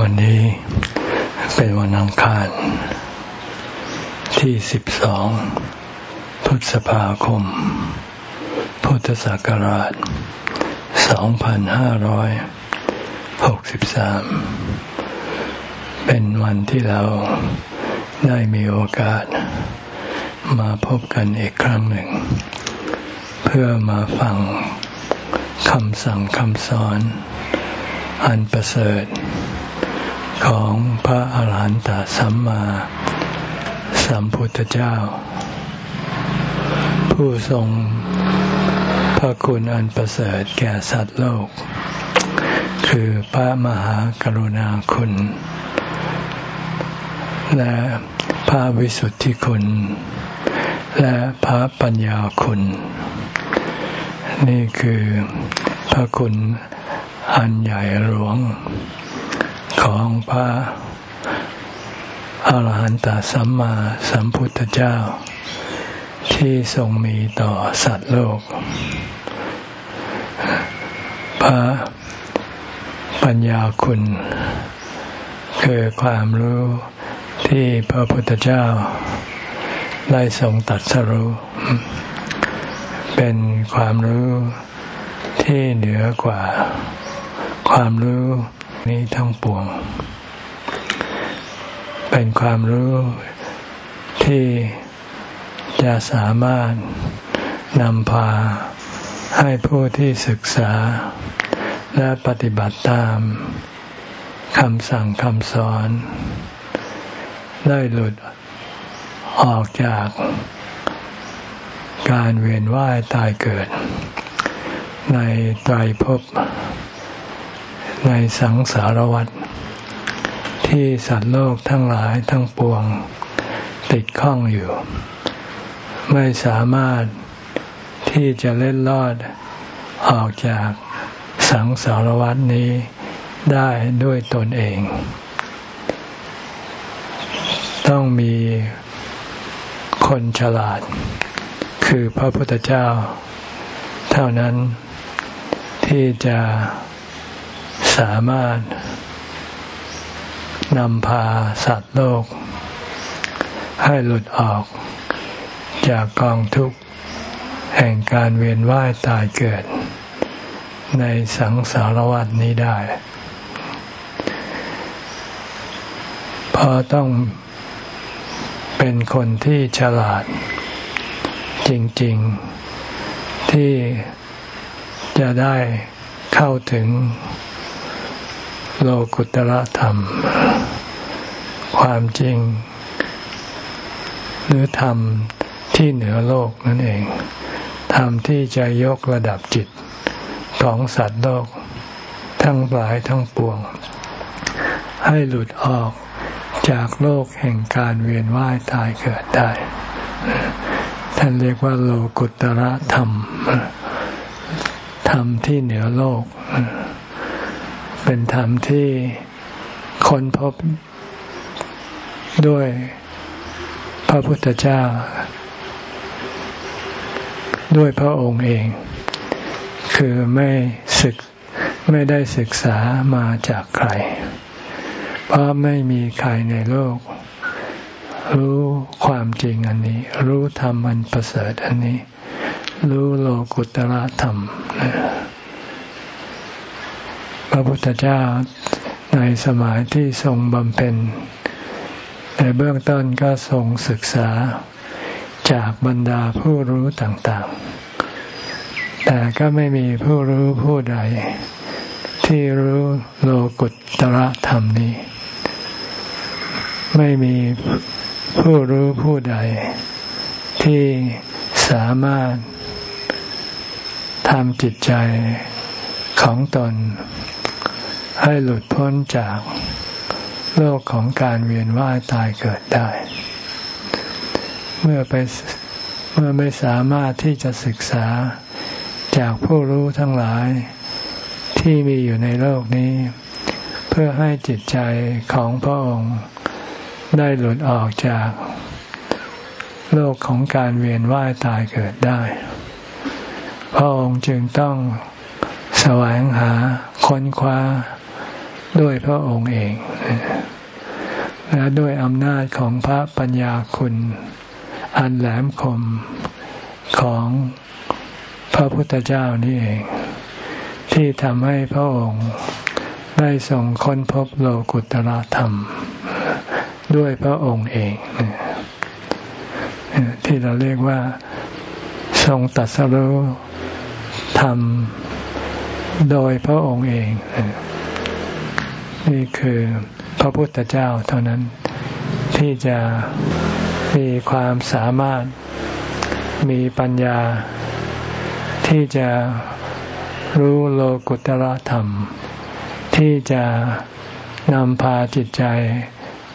วันนี้เป็นวันอังคาร ที่สิบสองพฤษภาคม พุทธศักราชสองพันห้าร้อยหกสิบสามเป็นวันที่เราได้มีโอกาส มาพบกันอีกครั้งหนึ่ง เพื่อมาฟังคำสั่งคำสอน อันประเสริฐ ของพระอาหารหันตสัมมาสัมพุทธเจ้า ผู้ทรงพระคุณอันประเสริฐแก่สัตว์โลก คือพระมหากรุณาคุณ และพระวิสุทธิคุณ และพระปัญญาคุณ นี่คือพระคุณอันใหญ่หลวง ของพระอาหารหันตสัมมาสัมพุทธเจ้า ที่ทรงมีต่อสัตว์โลก พระปัญญาคุณ คือความรู้ที่พระพุทธเจ้า ได้ทรงตัดสรู้ เป็นความรู้ที่เหนือกว่า ความรู้ นี้ทั้งปวง เป็นความรู้ที่จะสามารถนำพาให้ผู้ที่ศึกษา และปฏิบัติตามคำสั่งคำสอน ได้หลุดออกจากการเวียนว่ายตายเกิด ในไตรภพ ในสังสารวัฏที่สัตว์โลกทั้งหลายทั้งปวง ติดข้องอยู่ ไม่สามารถที่จะเล่นลอดออกจากสังสารวัฏนี้ได้ด้วยตนเอง ต้องมีคนฉลาด คือพระพุทธเจ้า เท่านั้นที่จะ สามารถนำพาสัตว์โลก ให้หลุดออกจากกองทุกข์ แห่งการเวียนว่ายตายเกิด ในสังสารวัฏนี้ได้ เพราะต้องเป็นคนที่ฉลาด จริง ๆที่จะได้เข้าถึง โลกุตระธรรม ความจริง หรือธรรมที่เหนือโลกนั่นเอง ธรรมที่จะยกระดับจิตของสัตว์โลก ทั้งหลายทั้งปวง ให้หลุดออกจากโลกแห่งการเวียนว่ายตายเกิดได้ ท่านเรียกว่าโลกุตระธรรม ธรรมที่เหนือโลก เป็นธรรมที่ค้นพบด้วยพระพุทธเจ้า ด้วยพระองค์เอง คือไม่ศึกไม่ได้ศึกษามาจากใคร เพราะไม่มีใครในโลก รู้ความจริงอันนี้ รู้ธรรมอันประเสริฐอันนี้ รู้โลกุตระธรรม พระพุทธเจ้าในสมัยที่ทรงบำเพ็ญในเบื้องต้นก็ทรงศึกษาจากบรรดาผู้รู้ต่างๆ แต่ก็ไม่มีผู้รู้ผู้ใด ที่รู้โลกุตตรธรรมนี้ ไม่มีผู้รู้ผู้ใด ที่สามารถทำจิตใจของตน ให้หลุดพ้นจากโลกของการเวียนว่ายตายเกิดได้ เมื่อไปเมื่อไม่สามารถที่จะศึกษาจากผู้รู้ทั้งหลายที่มีอยู่ในโลกนี้ เพื่อให้จิตใจของพระองค์ได้หลุดออกจากโลกของการเวียนว่ายตายเกิดได้ พระองค์จึงต้องแสวงหาค้นคว้า ด้วยพระองค์เอง และด้วยอำนาจของพระปัญญาคุณ อันแหลมคมของพระพุทธเจ้านี่เอง ที่ทำให้พระองค์ได้ทรงค้นพบโลกุตระธรรม ด้วยพระองค์เอง ที่เราเรียกว่าทรงตัดสรู้ธรรมโดยพระองค์เอง นี่คือพระพุทธเจ้าเท่านั้นที่จะมีความสามารถมีปัญญา ที่จะรู้โลกุตระธรรม ที่จะนำพาจิตใจ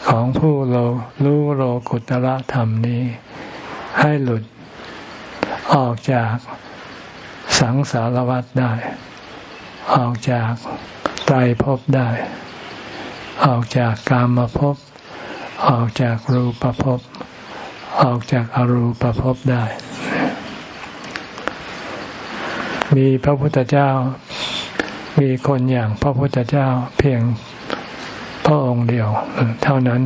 ของผู้โลรู้โลกุตระธรรมนี้ ให้หลุดออกจากสังสารวัฏได้ ออกจากไตรภพได้ ออกจากกามภพออกจากรูปภพออกจากอรูปภพได้ มีพระพุทธเจ้า มีคนอย่างพระพุทธเจ้าเพียงพระองค์เดียวเท่านั้น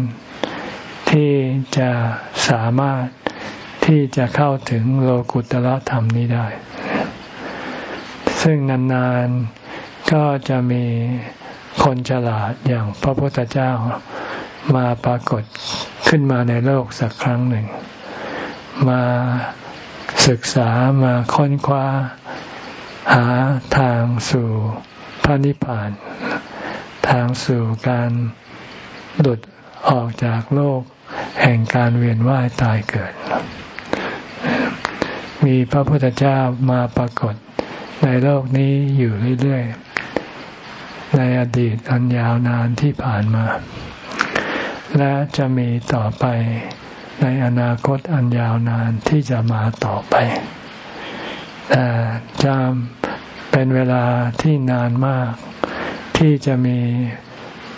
ที่จะสามารถที่จะเข้าถึงโลกุตละธรรมนี้ได้ ซึ่งนานๆก็จะมี คนฉลาดอย่างพระพุทธเจ้ามาปรากฏขึ้นมาในโลกสักครั้งหนึ่ง มาศึกษามาค้นคว้า หาทางสู่พระนิพพาน ทางสู่การหลุดออกจากโลกแห่งการเวียนว่ายตายเกิด มีพระพุทธเจ้ามาปรากฏในโลกนี้อยู่เรื่อยๆ ในอดีตอันยาวนานที่ผ่านมา และจะมีต่อไปในอนาคตอันยาวนานที่จะมาต่อไปแต่จะเป็นเวลาที่นานมาก ที่จะมี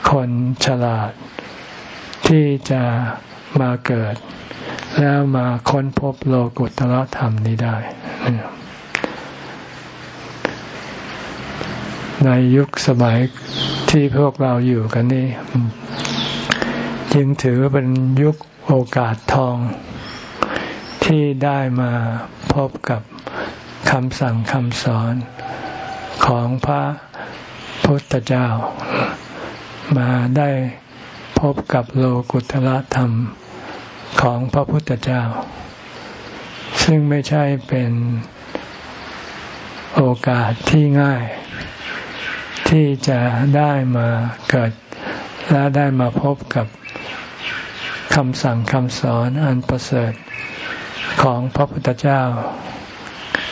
คนฉลาด ที่จะมาเกิด แล้วมาค้นพบโลกุตละธรรมนี้ได้ ในยุคสมัยที่พวกเราอยู่กันนี่จึงถือเป็นยุคโอกาสทอง ที่ได้มาพบกับคำสั่งคำสอนของพระพุทธเจ้า มาได้พบกับโลกุตละธรรมของพระพุทธเจ้า ซึ่งไม่ใช่เป็นโอกาสที่ง่าย ที่จะได้มาเกิด และได้มาพบกับคำสั่งคำสอนอันประเสริฐของพระพุทธเจ้า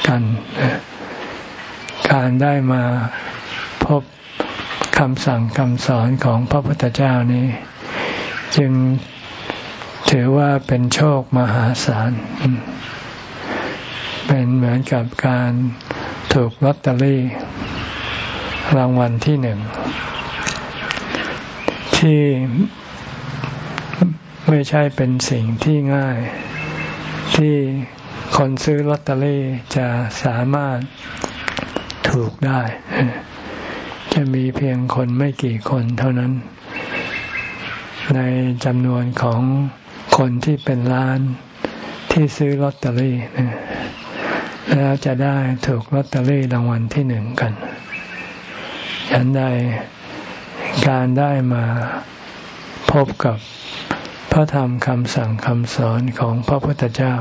กัน การได้มาพบคำสั่งคำสอนของพระพุทธเจ้านี้ จึงถือว่าเป็นโชคมหาศาล เป็นเหมือนกับการถูกลอตเตอรี่ รางวัลที่หนึ่ง ที่ไม่ใช่เป็นสิ่งที่ง่าย ที่คนซื้อลอตเตอรี่จะสามารถถูกได้ จะมีเพียงคนไม่กี่คนเท่านั้น ในจำนวนของคนที่เป็นล้านที่ซื้อลอตเตอรี่แล้วจะได้ถูกลอตเตอรี่รางวัลที่หนึ่งกัน ฉันใดการได้มาพบกับพระธรรมคำสั่งคำสอนของพระพุทธเจ้า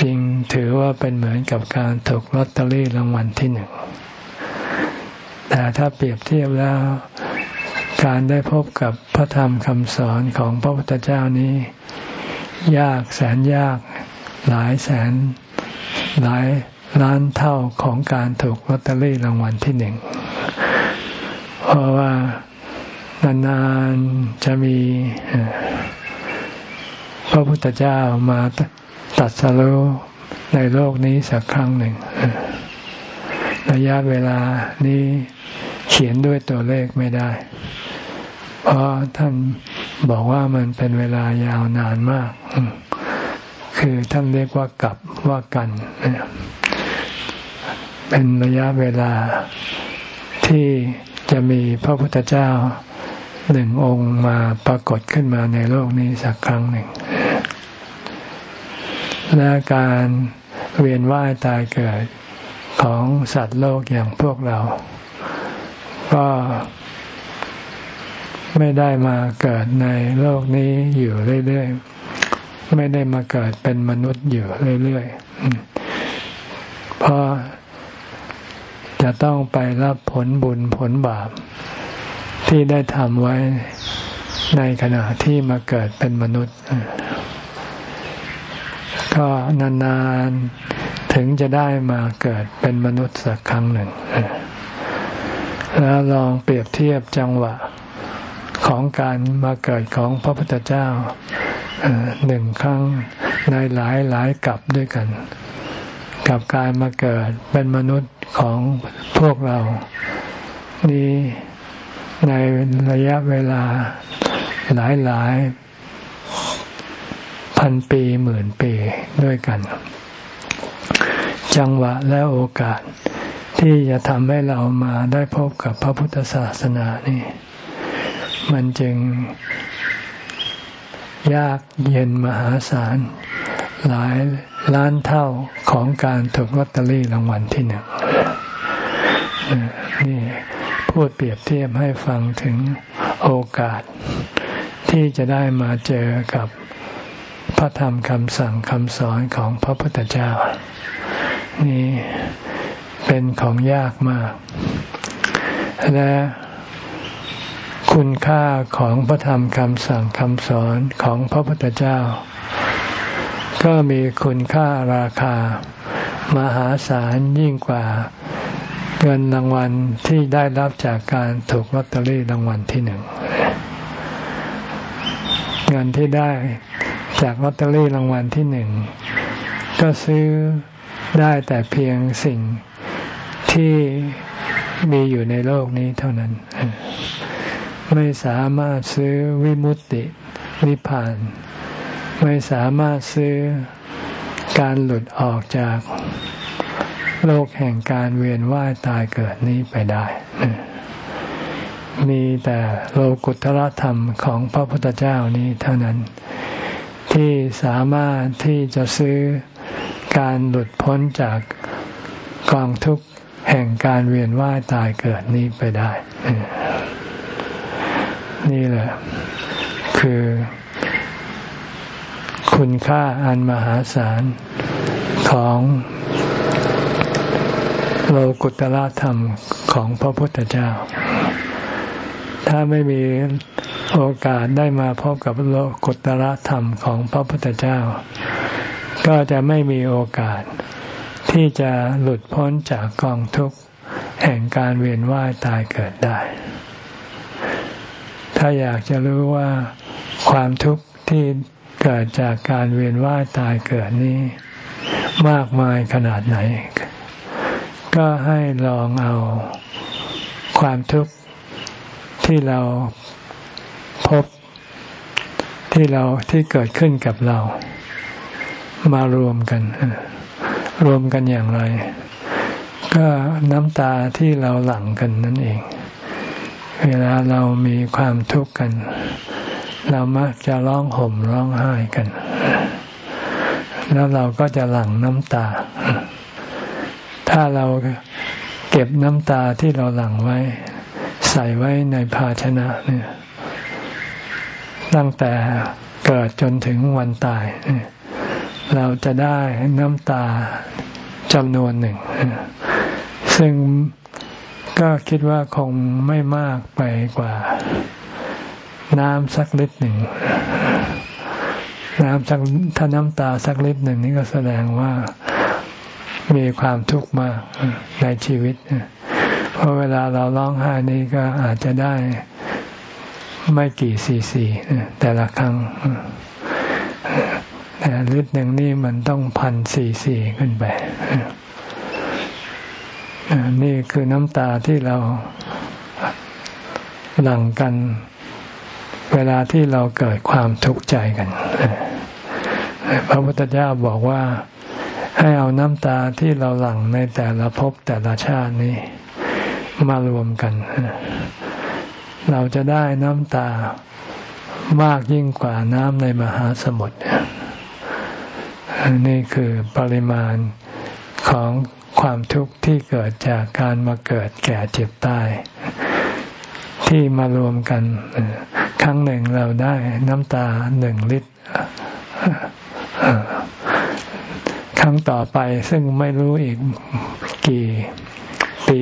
จริงถือว่าเป็นเหมือนกับการถูกลอตเตอรี่รางวัลที่หนึ่ง แต่ถ้าเปรียบเทียบแล้ว การได้พบกับพระธรรมคำสอนของพระพุทธเจ้านี้ ยากแสนยากหลายแสนหลายล้านเท่าของการถูกลอตเตอรี่รางวัลที่หนึ่ง เพราะว่านานๆจะมีพระพุทธเจ้ามาตัดสรู้ในโลกนี้สักครั้งหนึ่ง ระยะเวลานี้เขียนด้วยตัวเลขไม่ได้ เพราะท่านบอกว่ามันเป็นเวลายาวนานมาก คือท่านเรียกว่ากับว่ากัน เป็นระยะเวลาที่ จะมีพระพุทธเจ้าหนึ่งองค์มาปรากฏขึ้นมาในโลกนี้สักครั้งหนึ่ง และการเวียนว่ายตายเกิดของสัตว์โลกอย่างพวกเรา ก็ไม่ได้มาเกิดในโลกนี้อยู่เรื่อยๆ ไม่ได้มาเกิดเป็นมนุษย์อยู่เรื่อยๆ เพราะ จะต้องไปรับผลบุญผลบาป ที่ได้ทำไว้ในขณะที่มาเกิดเป็นมนุษย์ ก็นานๆถึงจะได้มาเกิดเป็นมนุษย์สักครั้งหนึ่ง แล้วลองเปรียบเทียบจังหวะของการมาเกิดของพระพุทธเจ้าหนึ่งครั้งในหลายหลายกับด้วยกัน กับการมาเกิดเป็นมนุษย์ของพวกเรา นี้ในระยะเวลาหลายหลายพันปีหมื่นปีด้วยกัน จังหวะและโอกาสที่จะทำให้เรามาได้พบกับพระพุทธศาสนานี่ มันจึงยากเย็นมหาศาลหลาย ล้านเท่าของการถูกลอตเตอรี่รางวัลที่หนึ่งนี่พูดเปรียบเทียบให้ฟังถึงโอกาส ที่จะได้มาเจอกับพระธรรมคำสั่งคำสอนของพระพุทธเจ้า นี่เป็นของยากมาก และคุณค่าของพระธรรมคำสั่งคำสอนของพระพุทธเจ้า ก็มีคุณค่าราคามหาศาลยิ่งกว่าเงินรางวัลที่ได้รับจากการถูกลอตเตอรี่รางวัลที่หนึ่งเงินที่ได้จากลอตเตอรี่รางวัลที่หนึ่งก็ซื้อได้แต่เพียงสิ่งที่มีอยู่ในโลกนี้เท่านั้น ไม่สามารถซื้อวิมุตตินิพพาน ไม่สามารถซื้อการหลุดออกจากโลกแห่งการเวียนว่ายตายเกิดนี้ไปได้ มีแต่โลกุตรธรรมของพระพุทธเจ้านี้เท่านั้น ที่สามารถที่จะซื้อการหลุดพ้นจากกองทุกข์แห่งการเวียนว่ายตายเกิดนี้ไปได้ นี่แหละ คือ คุณค่าอันมหาศาลของโลกุตละธรรมของพระพุทธเจ้า ถ้าไม่มีโอกาสได้มาพบกับโลกุตละธรรมของพระพุทธเจ้า ก็จะไม่มีโอกาสที่จะหลุดพ้นจากกองทุกข์แห่งการเวียนว่ายตายเกิดได้ ถ้าอยากจะรู้ว่าความทุกข์ที่ เกิดจากการเวียนว่ายตายเกิดนี้ มากมายขนาดไหน ก็ให้ลองเอาความทุกข์ที่เราพบที่เราที่เกิดขึ้นกับเรา มารวมกัน รวมกันอย่างไร ก็น้ำตาที่เราหลั่งกันนั่นเอง เวลาเรามีความทุกข์กัน เรามักจะร้องห่มร้องไห้กัน แล้วเราก็จะหลั่งน้ำตา ถ้าเราเก็บน้ำตาที่เราหลั่งไว้ ใส่ไว้ในภาชนะเนี่ยตั้งแต่เกิดจนถึงวันตาย เราจะได้น้ำตาจำนวนหนึ่ง ซึ่งก็คิดว่าคงไม่มากไปกว่า น้ำสักลิตรหนึ่งน้ำสักถ้าน้ำตาสักลิตรหนึ่งนี่ก็แสดงว่ามีความทุกข์มากในชีวิตเพราะเวลาเราร้องไห้นี่ก็อาจจะได้ไม่กี่ซีซีแต่ละครั้งแต่ลิตรหนึ่งนี่มันต้องพันซีซีขึ้นไปนี่คือน้ำตาที่เราหลั่งกัน เวลาที่เราเกิดความทุกข์ใจกัน พระพุทธเจ้าบอกว่าให้เอาน้ำตาที่เราหลั่งในแต่ละภพแต่ละชาตินี้ มารวมกัน เราจะได้น้ำตามากยิ่งกว่าน้ำในมหาสมุทรนี่คือปริมาณของความทุกข์ที่เกิดจากการมาเกิดแก่เจ็บตาย ที่มารวมกัน ครั้งหนึ่งเราได้น้ำตาหนึ่งลิตรครั้งต่อไปซึ่งไม่รู้อีกกี่ปี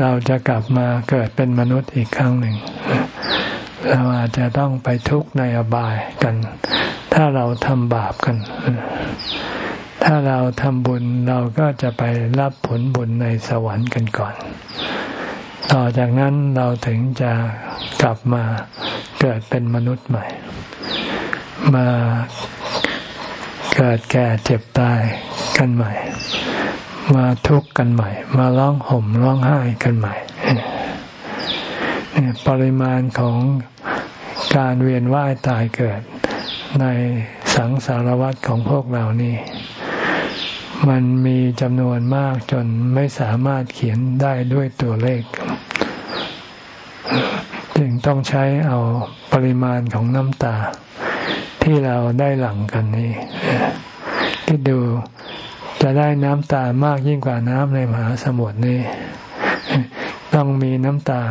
เราจะกลับมาเกิดเป็นมนุษย์อีกครั้งหนึ่ง เราอาจจะต้องไปทุกข์ในอบายกัน ถ้าเราทำบาปกัน ถ้าเราทำบุญเราก็จะไปรับผลบุญในสวรรค์กันก่อน ต่อจากนั้นเราถึงจะกลับมาเกิดเป็นมนุษย์ใหม่ มาเกิดแก่เจ็บตายกันใหม่ มาทุกข์กันใหม่ มาร้องห่มร้องไห้กันใหม่ ปริมาณของการเวียนว่ายตายเกิดในสังสารวัฏของพวกเรานี่ มันมีจำนวนมากจนไม่สามารถเขียนได้ด้วยตัวเลข จึงต้องใช้เอาปริมาณของน้ำตา ที่เราได้หลั่งกันนี่คิดดูจะได้น้ำตามากยิ่งกว่าน้ำในมหาสมุทรนี่ต้องมีน้ำตา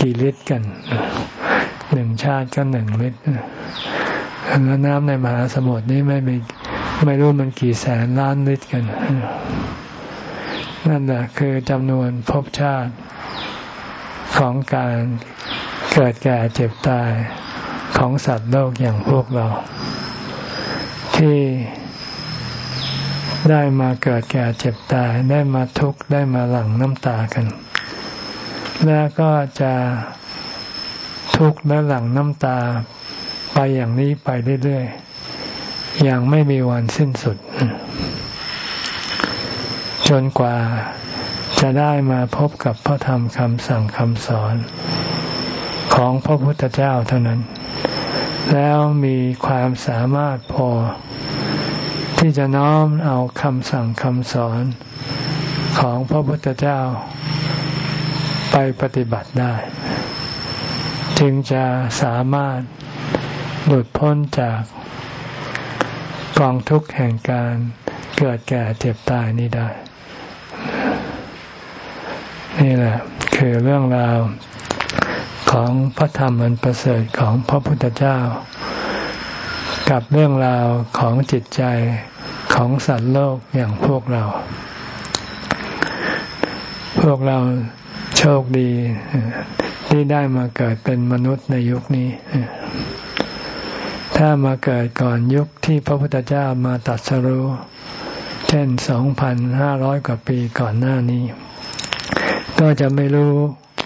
กี่ลิตรกันหนึ่งชาติก็หนึ่งลิตรแล้วน้ำในมหาสมุทรนี่ไม่มีไม่รู้มันกี่แสนล้านลิตรกัน นั่นแหละคือจำนวนภพชาติ ของการเกิดแก่เจ็บตายของสัตว์โลกอย่างพวกเรา ที่ได้มาเกิดแก่เจ็บตายได้มาทุกข์ได้มาหลั่งน้ำตากัน แล้วก็จะทุกข์และหลั่งน้ำตาไปอย่างนี้ไปเรื่อยๆอย่างไม่มีวันสิ้นสุด จนกว่า จะได้มาพบกับพระธรรมคำสั่งคำสอนของพระพุทธเจ้าเท่านั้น แล้วมีความสามารถพอ ที่จะน้อมเอาคำสั่งคำสอนของพระพุทธเจ้า ไปปฏิบัติได้ จึงจะสามารถหลุดพ้นจากกองทุกข์แห่งการเกิดแก่เจ็บตายนี้ได้ นี่แหละคือเรื่องราวของพระธรรมอันประเสริฐของพระพุทธเจ้า กับเรื่องราวของจิตใจของสัตว์โลกอย่างพวกเรา พวกเราโชคดีที่ได้มาเกิดเป็นมนุษย์ในยุคนี้ ถ้ามาเกิดก่อนยุคที่พระพุทธเจ้ามาตัดสรู้ เช่นสองพันห้าร้อยกว่าปีก่อนหน้านี้ ก็จะไม่รู้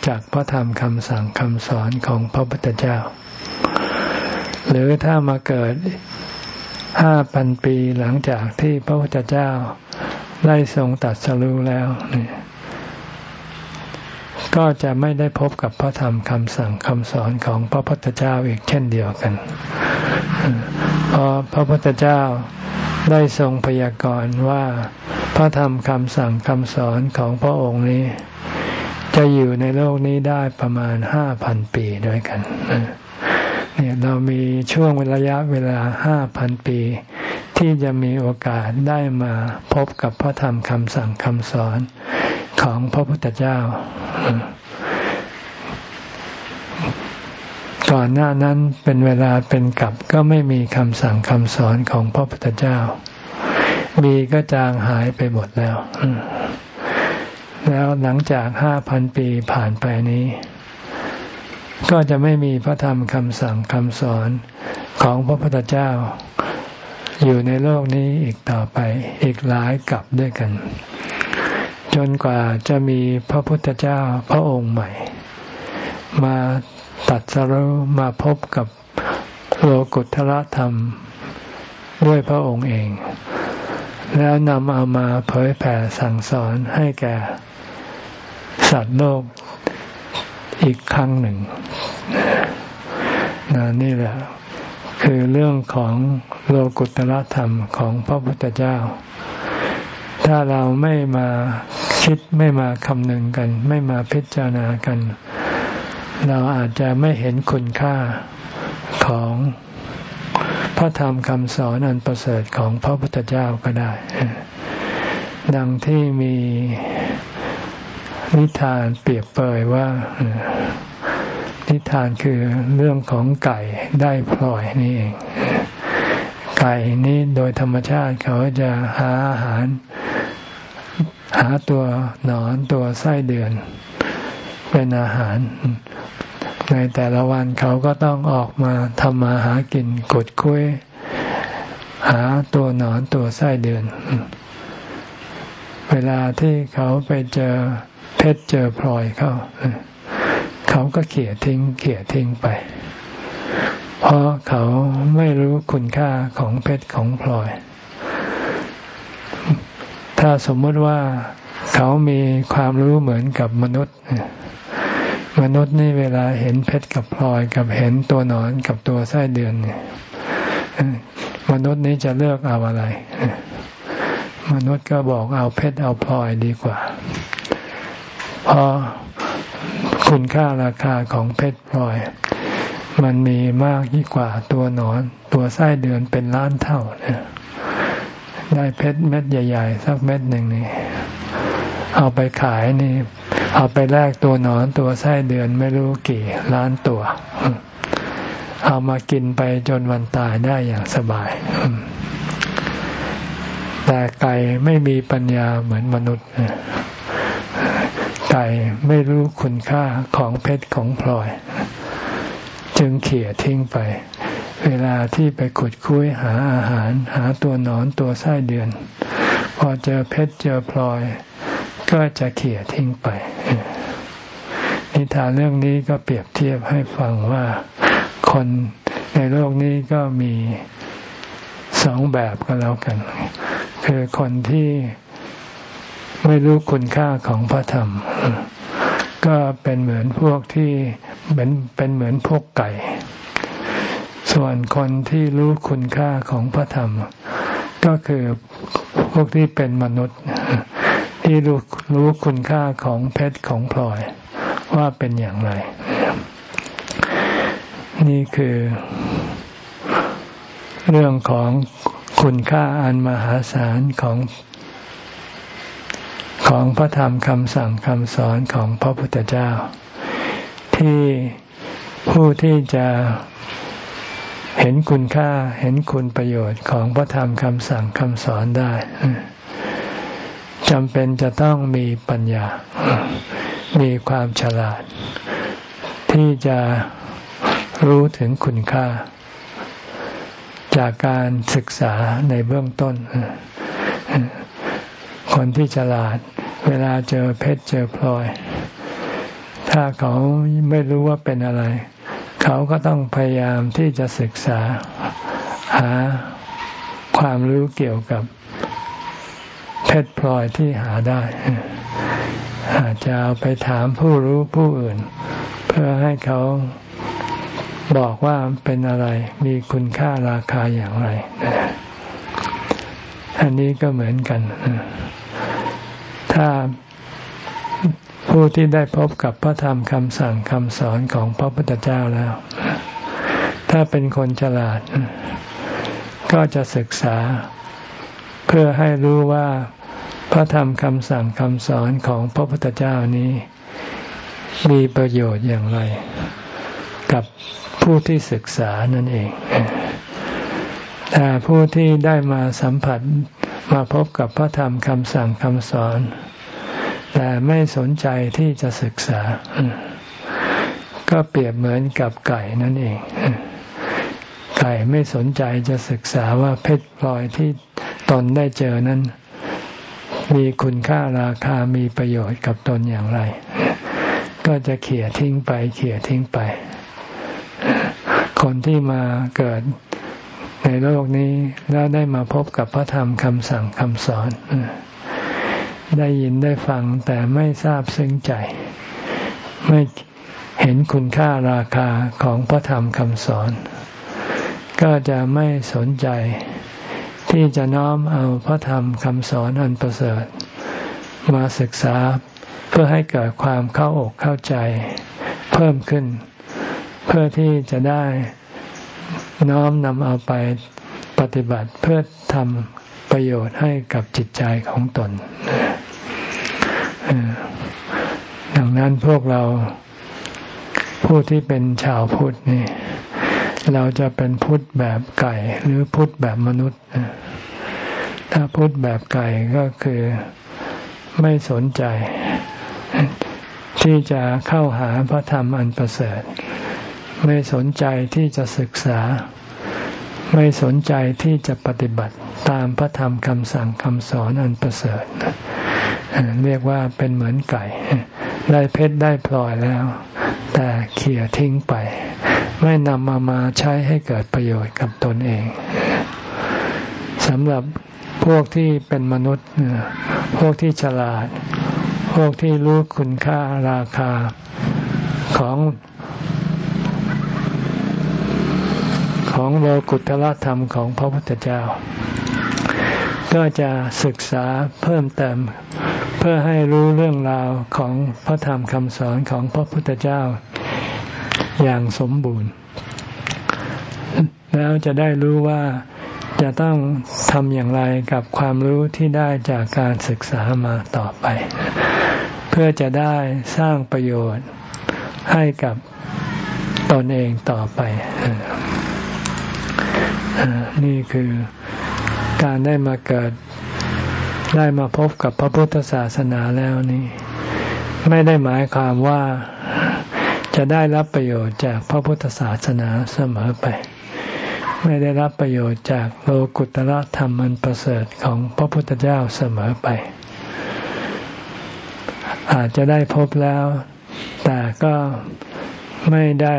จากพระธรรมคำสั่งคำสอนของพระพุทธเจ้า หรือถ้ามาเกิดห้าพันปีหลังจากที่พระพุทธเจ้าได้ทรงตัดสรู้แล้วเนี่ยก็จะไม่ได้พบกับพระธรรมคำสั่งคำสอนของพระพุทธเจ้าอีกเช่นเดียวกัน เพราะพระพุทธเจ้าได้ทรงพยากรณ์ว่าพระธรรมคำสั่งคำสอนของพระองค์นี้ จะอยู่ในโลกนี้ได้ประมาณห้าพันปีด้วยกันเนี่ยเรามีช่วงระยะเวลาห้าพันปี ที่จะมีโอกาสได้มาพบกับพระธรรมคำสั่งคำสอนของพระพุทธเจ้า ก่อนหน้านั้นเป็นเวลาเป็นกับ ก็ไม่มีคำสั่งคำสอนของพระพุทธเจ้า มีก็จางหายไปหมดแล้ว แล้วหลังจากห้าพันปีผ่านไปนี้ ก็จะไม่มีพระธรรมคำสั่งคำสอนของพระพุทธเจ้า อยู่ในโลกนี้อีกต่อไปอีกหลายกับด้วยกัน จนกว่าจะมีพระพุทธเจ้าพระองค์ใหม่ มาตัดสรุมาพบกับโลกุตรธรรมด้วยพระองค์เอง แล้วนำเอามาเผยแผ่สั่งสอนให้แก่สัตว์โลกอีกครั้งหนึ่งนนี่แหละ คือเรื่องของโลกุตละธรรมของพระพุทธเจ้า ถ้าเราไม่มาคิดไม่มาคำนึงกัน ไม่มาพิจารณากัน เราอาจจะไม่เห็นคุณค่าของ พระธรรมคำสอนอันประเสริฐของพระพุทธเจ้าก็ได้ ดังที่มีนิทานเปรียบเปยว่านิทานคือเรื่องของไก่ได้พลอยนี่เองไก่นี้โดยธรรมชาติเขาจะหาอาหาร หาตัวหนอนตัวไส้เดือน เป็นอาหาร ในแต่ละวันเขาก็ต้องออกมาทำมาหากินกดคุ้ยหาตัวหนอนตัวไส้เดือน เวลาที่เขาไปเจอเพชรเจอพลอยเขาเขาก็เขี่ยทิ้ง เขี่ยทิ้งไป เพราะเขาไม่รู้คุณค่าของเพชรของพลอย ถ้าสมมติว่าเขามีความรู้เหมือนกับมนุษย์ มนุษย์นี่เวลาเห็นเพชรกับพลอยกับเห็นตัวหนอนกับตัวไส้เดือนเนี่ยมนุษย์นี้จะเลือกเอาอะไร มนุษย์ก็บอกเอาเพชรเอาพลอยดีกว่า เพราะคุณค่าราคาของเพชรพลอย มันมีมากยิ่งกว่าตัวหนอน ตัวไส้เดือนเป็นล้านเท่าเนี่ยได้เพชรเม็ดใหญ่ ๆ สักเม็ดหนึ่งนี่ เอาไปขายนี่ เอาไปแลกตัวหนอนตัวไส้เดือนไม่รู้กี่ล้านตัว เอามากินไปจนวันตายได้อย่างสบาย แต่ไก่ไม่มีปัญญาเหมือนมนุษย์ไก่ไม่รู้คุณค่าของเพชรของพลอย จึงเขี่ยทิ้งไป เวลาที่ไปขุดคุ้ยหาอาหาร หาตัวหนอนตัวไส้เดือน พอเจอเพชรเจอพลอย ก็จะเขี่ยทิ้งไป นิทานเรื่องนี้ก็เปรียบเทียบให้ฟังว่าคนในโลกนี้ก็มีสองแบบก็แล้วกัน คือคนที่ไม่รู้คุณค่าของพระธรรม ก็เป็นเหมือนพวกที่เป็นเป็นเหมือนพวกไก่ ส่วนคนที่รู้คุณค่าของพระธรรม ก็คือพวกที่เป็นมนุษย์ ที่รู้รู้คุณค่าของเพชรของพลอยว่าเป็นอย่างไร นี่คือเรื่องของคุณค่าอันมหาศาลของของพระธรรมคำสั่งคำสอนของพระพุทธเจ้า ที่ผู้ที่จะเห็นคุณค่าเห็นคุณประโยชน์ของพระธรรมคำสั่งคำสอนได้ จำเป็นจะต้องมีปัญญา มีความฉลาด ที่จะรู้ถึงคุณค่า จากการศึกษาในเบื้องต้น คนที่ฉลาด เวลาเจอเพชรเจอพลอย ถ้าเขาไม่รู้ว่าเป็นอะไร เขาก็ต้องพยายามที่จะศึกษาหาความรู้เกี่ยวกับ ชรพลอยที่หาได้ อาจจะเอาไปถามผู้รู้ผู้อื่น เพื่อให้เขาบอกว่าเป็นอะไรมีคุณค่าราคาอย่างไร อันนี้ก็เหมือนกัน ถ้าผู้ที่ได้พบกับพระธรรมคำสั่งคำสอนของพระพุทธเจ้าแล้ว ถ้าเป็นคนฉลาด ก็จะศึกษา เพื่อให้รู้ว่า พระธรรมคำสั่งคำสอนของพระพุทธเจ้านี้ มีประโยชน์อย่างไร กับผู้ที่ศึกษานั่นเอง แต่ผู้ที่ได้มาสัมผัสมาพบกับพระธรรมคำสั่งคำสอน แต่ไม่สนใจที่จะศึกษา ก็เปรียบเหมือนกับไก่นั่นเอง ไก่ไม่สนใจจะศึกษาว่าเพชรพลอยที่ตนได้เจอนั้น มีคุณค่าราคามีประโยชน์กับตนอย่างไร ก็จะเขี่ยทิ้งไป เขี่ยทิ้งไป คนที่มาเกิดในโลกนี้แล้วได้มาพบกับพระธรรมคำสั่งคำสอน ได้ยินได้ฟังแต่ไม่ทราบซึ้งใจ ไม่เห็นคุณค่าราคาของพระธรรมคำสอน ก็จะไม่สนใจ ที่จะน้อมเอาพระธรรมคำสอนอันประเสริฐ มาศึกษาเพื่อให้เกิดความเข้าอกเข้าใจ เพิ่มขึ้น เพื่อที่จะได้น้อมนำเอาไปปฏิบัติเพื่อทำประโยชน์ให้กับจิตใจของตน ดังนั้นพวกเราผู้ที่เป็นชาวพุทธนี่ เราจะเป็นพุทธแบบไก่หรือพุทธแบบมนุษย์ ถ้าพุทธแบบไก่ก็คือไม่สนใจ ที่จะเข้าหาพระธรรมอันประเสริฐ ไม่สนใจที่จะศึกษา ไม่สนใจที่จะปฏิบัติตามพระธรรมคำสั่งคำสอนอันประเสริฐ เรียกว่าเป็นเหมือนไก่ ได้เพชรได้พลอยแล้ว แต่เขี่ยทิ้งไป ไม่นำมามาใช้ให้เกิดประโยชน์กับตนเองสำหรับ พวกที่เป็นมนุษย์ พวกที่ฉลาด พวกที่รู้คุณค่าราคาของของโลกุตละธรรมของพระพุทธเจ้า ก็จะศึกษาเพิ่มเติม เพื่อให้รู้เรื่องราวของพระธรรมคำสอนของพระพุทธเจ้าอย่างสมบูรณ์ แล้วจะได้รู้ว่า จะต้องทำอย่างไรกับความรู้ที่ได้จากการศึกษามาต่อไป เพื่อจะได้สร้างประโยชน์ให้กับตนเองต่อไป นี่คือการได้มาเกิดได้มาพบกับพระพุทธศาสนาแล้วนี่ ไม่ได้หมายความว่าจะได้รับประโยชน์จากพระพุทธศาสนาเสมอไป ไม่ได้รับประโยชน์จากโลกุตละธรรมันประเสริฐของพระพุทธเจ้าเสมอไป อาจจะได้พบแล้ว แต่ก็ไม่ได้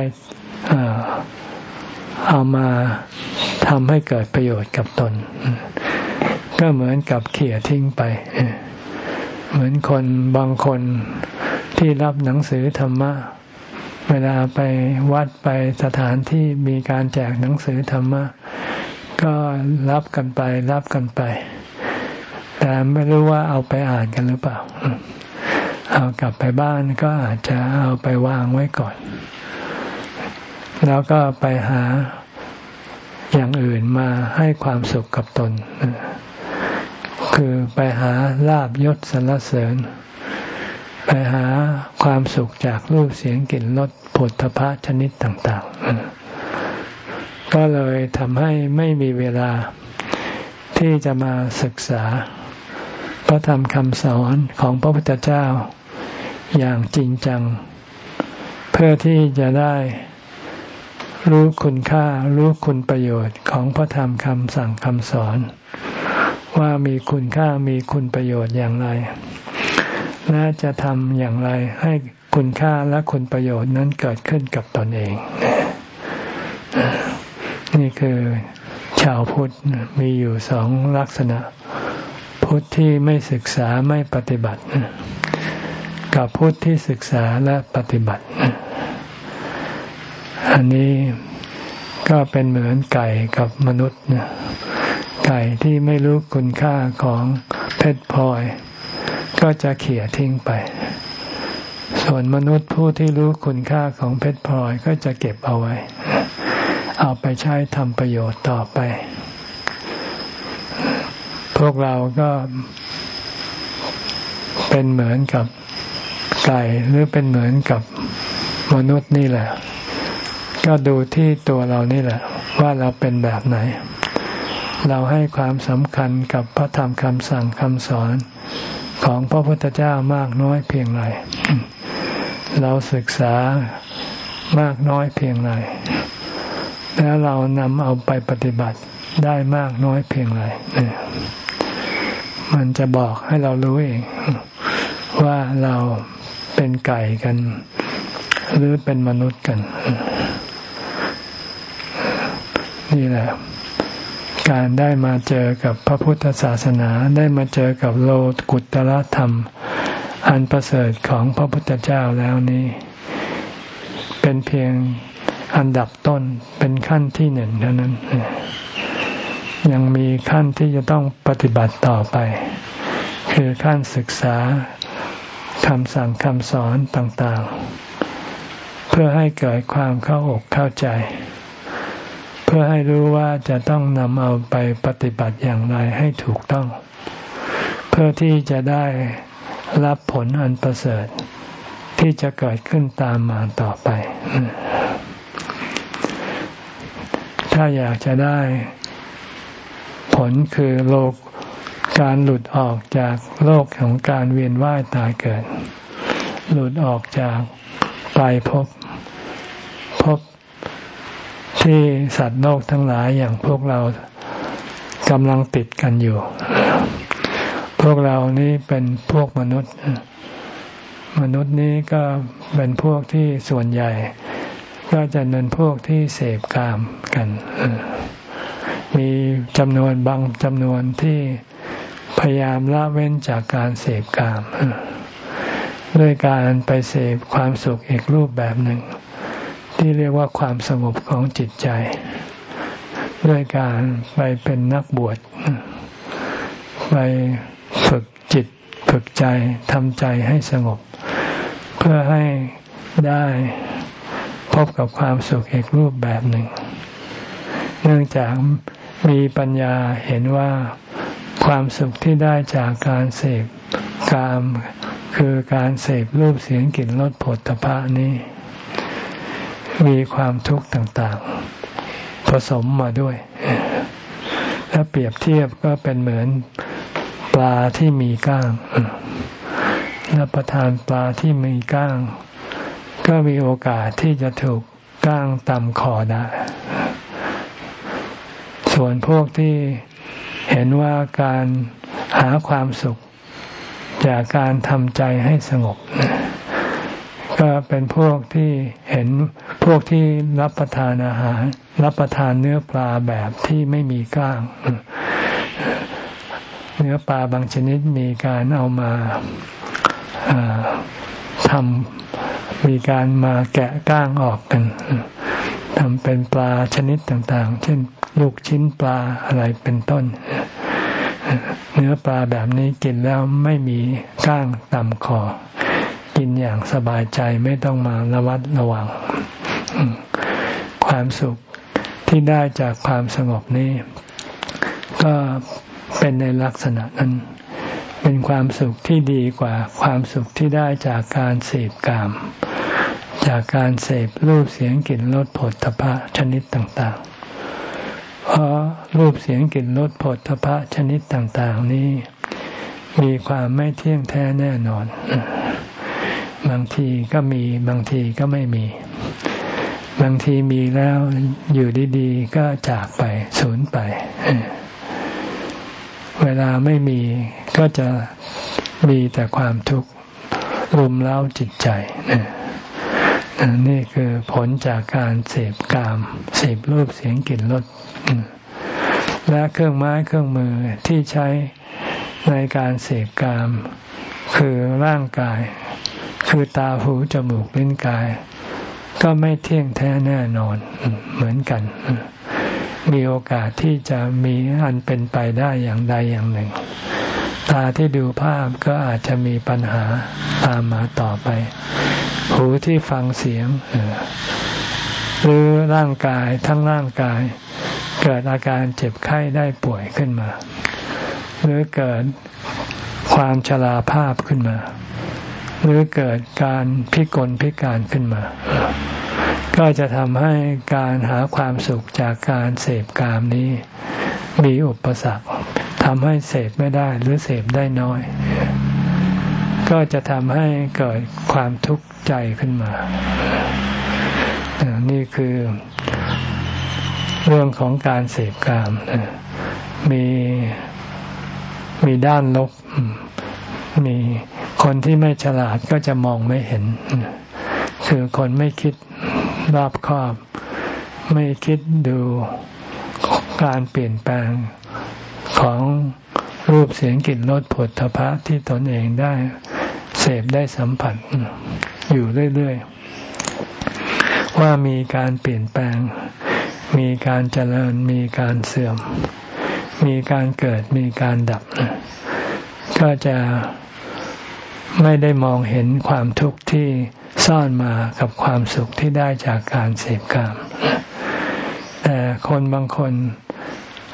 เอามาทำให้เกิดประโยชน์กับตน ก็เหมือนกับเขี่ยทิ้งไป เหมือนคนบางคนที่รับหนังสือธรรมะ เวลาไปวัดไปสถานที่มีการแจกหนังสือธรรมะ ก็รับกันไปรับกันไป แต่ไม่รู้ว่าเอาไปอ่านกันหรือเปล่า เอากลับไปบ้านก็อาจจะเอาไปวางไว้ก่อน แล้วก็ไปหาอย่างอื่นมาให้ความสุขกับตน คือไปหาลาบยศสรรเสริญ ไปหาความสุขจากรูปเสียงกลิ่นรสผลทพะชนิดต่าง ๆ ก็เลยทำให้ไม่มีเวลาที่จะมาศึกษา พระธรรมคำสอนของพระพุทธเจ้าอย่างจริงจัง เพื่อที่จะได้รู้คุณค่ารู้คุณประโยชน์ของพระธรรมคำสั่งคำสอน ว่ามีคุณค่ามีคุณประโยชน์อย่างไร และจะทำอย่างไรให้คุณค่าและคุณประโยชน์นั้นเกิดขึ้นกับตนเอง นี่คือชาวพุทธมีอยู่สองลักษณะ พุทธที่ไม่ศึกษาไม่ปฏิบัติ กับพุทธที่ศึกษาและปฏิบัติ อันนี้ก็เป็นเหมือนไก่กับมนุษย์ไก่ที่ไม่รู้คุณค่าของเพชรพลอย ก็จะเขี่ยทิ้งไป ส่วนมนุษย์ผู้ที่รู้คุณค่าของเพชรพลอยก็จะเก็บเอาไว้ เอาไปใช้ทำประโยชน์ต่อไป พวกเราก็เป็นเหมือนกับไก่หรือเป็นเหมือนกับมนุษย์นี่แหละ ก็ดูที่ตัวเรานี่แหละ ว่าเราเป็นแบบไหน เราให้ความสำคัญกับพระธรรมคำสั่งคำสอน ของพระพุทธเจ้ามากน้อยเพียงไร เราศึกษามากน้อยเพียงไร แล้วเรานำเอาไปปฏิบัติได้มากน้อยเพียงไร มันจะบอกให้เรารู้เอง ว่าเราเป็นไก่กัน หรือเป็นมนุษย์กัน นี่แหละ การได้มาเจอกับพระพุทธศาสนาได้มาเจอกับโลกุตละธรรม อันประเสริฐของพระพุทธเจ้าแล้วนี้ เป็นเพียงอันดับต้นเป็นขั้นที่หนึ่งเท่านั้น ยังมีขั้นที่จะต้องปฏิบัติต่อไป คือขั้นศึกษาคำสั่งคำสอนต่างๆ เพื่อให้เกิดความเข้าอกเข้าใจ เพื่อให้รู้ว่าจะต้องนำเอาไปปฏิบัติอย่างไรให้ถูกต้อง เพื่อที่จะได้รับผลอันประเสริฐ ที่จะเกิดขึ้นตามมาต่อไป ถ้าอยากจะได้ ผลคือโลกการหลุดออกจากโลกของการเวียนว่ายตายเกิด หลุดออกจากไปพบพบ ที่สัตว์โลกทั้งหลายอย่างพวกเรากำลังติดกันอยู่ พวกเรานี้เป็นพวกมนุษย์ มนุษย์นี้ก็เป็นพวกที่ส่วนใหญ่ ก็จะเป็นพวกที่เสพกามกัน มีจำนวนบางจำนวนที่พยายามละเว้นจากการเสพกาม ด้วยการไปเสพความสุขอีกรูปแบบหนึ่ง ที่เรียกว่าความสงบของจิตใจ ด้วยการไปเป็นนักบวชไปฝึกจิตฝึกใจทำใจให้สงบ เพื่อให้ได้พบกับความสุขอีกรูปแบบหนึ่ง เนื่องจากมีปัญญาเห็นว่าความสุขที่ได้จากการเสพกามคือการเสพรูปเสียงกลิ่นรสผลตภะนี้ มีความทุกข์ต่างๆ ผสมมาด้วยถ้าเปรียบเทียบก็เป็นเหมือนปลาที่มีก้างรับประทานปลาที่มีก้าง ก็มีโอกาสที่จะถูกก้างตำคอได้ ส่วนพวกที่เห็นว่าการหาความสุข จากการทำใจให้สงบ ก็เป็นพวกที่เห็นพวกที่รับประทานอาหาร รับประทานเนื้อปลาแบบที่ไม่มีก้าง เนื้อปลาบางชนิดมีการเอามาทำมีการมาแกะก้างออกกันทำเป็นปลาชนิดต่างๆ เช่นลูกชิ้นปลาอะไรเป็นต้น เนื้อปลาแบบนี้กินแล้วไม่มีก้างต่ำคอ กินอย่างสบายใจไม่ต้องมาระวัดระวัง ความสุขที่ได้จากความสงบนี้ ก็เป็นในลักษณะนั้น เป็นความสุขที่ดีกว่าความสุขที่ได้จากการเสพกาม จากการเสพรูปเสียงกลิ่นรสผลทพะชนิดต่างๆ เพราะรูปเสียงกลิ่นรสผลทพะชนิดต่างๆ นี้มีความไม่เที่ยงแท้แน่นอน บางทีก็มีบางทีก็ไม่มี บางทีมีแล้วอยู่ดีๆ ก็จากไปสูญไป เวลาไม่มีก็จะมีแต่ความทุกข์รุมเล้าจิตใจนี่คือผลจากการเสพกามเสพรูปเสียงกลิ่นรสและเครื่องไม้เครื่องมือที่ใช้ในการเสพกาม คือร่างกาย คือตาหูจมูกลิ้นกาย ก็ไม่เที่ยงแท้แน่นอนเหมือนกัน มีโอกาสที่จะมีอันเป็นไปได้อย่างใดอย่างหนึ่ง ตาที่ดูภาพก็อาจจะมีปัญหาตามมาต่อไป หูที่ฟังเสียงหรือร่างกายทั้งร่างกาย เกิดอาการเจ็บไข้ได้ป่วยขึ้นมา หรือเกิดความชราภาพขึ้นมา หรือเกิดการพิกลพิการขึ้นมา ก็จะทำให้การหาความสุขจากการเสพกามนี้ มีอุปสรรคทำให้เสพไม่ได้หรือเสพได้น้อย ก็จะทำให้เกิดความทุกข์ใจขึ้นมา นี่คือเรื่องของการเสพกาม มีมีด้านลบมี คนที่ไม่ฉลาดก็จะมองไม่เห็น คือคนไม่คิดรอบคอบ ไม่คิดดูการเปลี่ยนแปลงของรูปเสียงกลิ่นรสผลทพะที่ตนเองได้ เสพได้สัมผัสอยู่เรื่อยๆ ว่ามีการเปลี่ยนแปลง มีการเจริญมีการเสื่อม มีการเกิดมีการดับ ก็จะ ไม่ได้มองเห็นความทุกข์ที่ซ่อนมากับความสุขที่ได้จากการเสพกาม แต่คนบางคน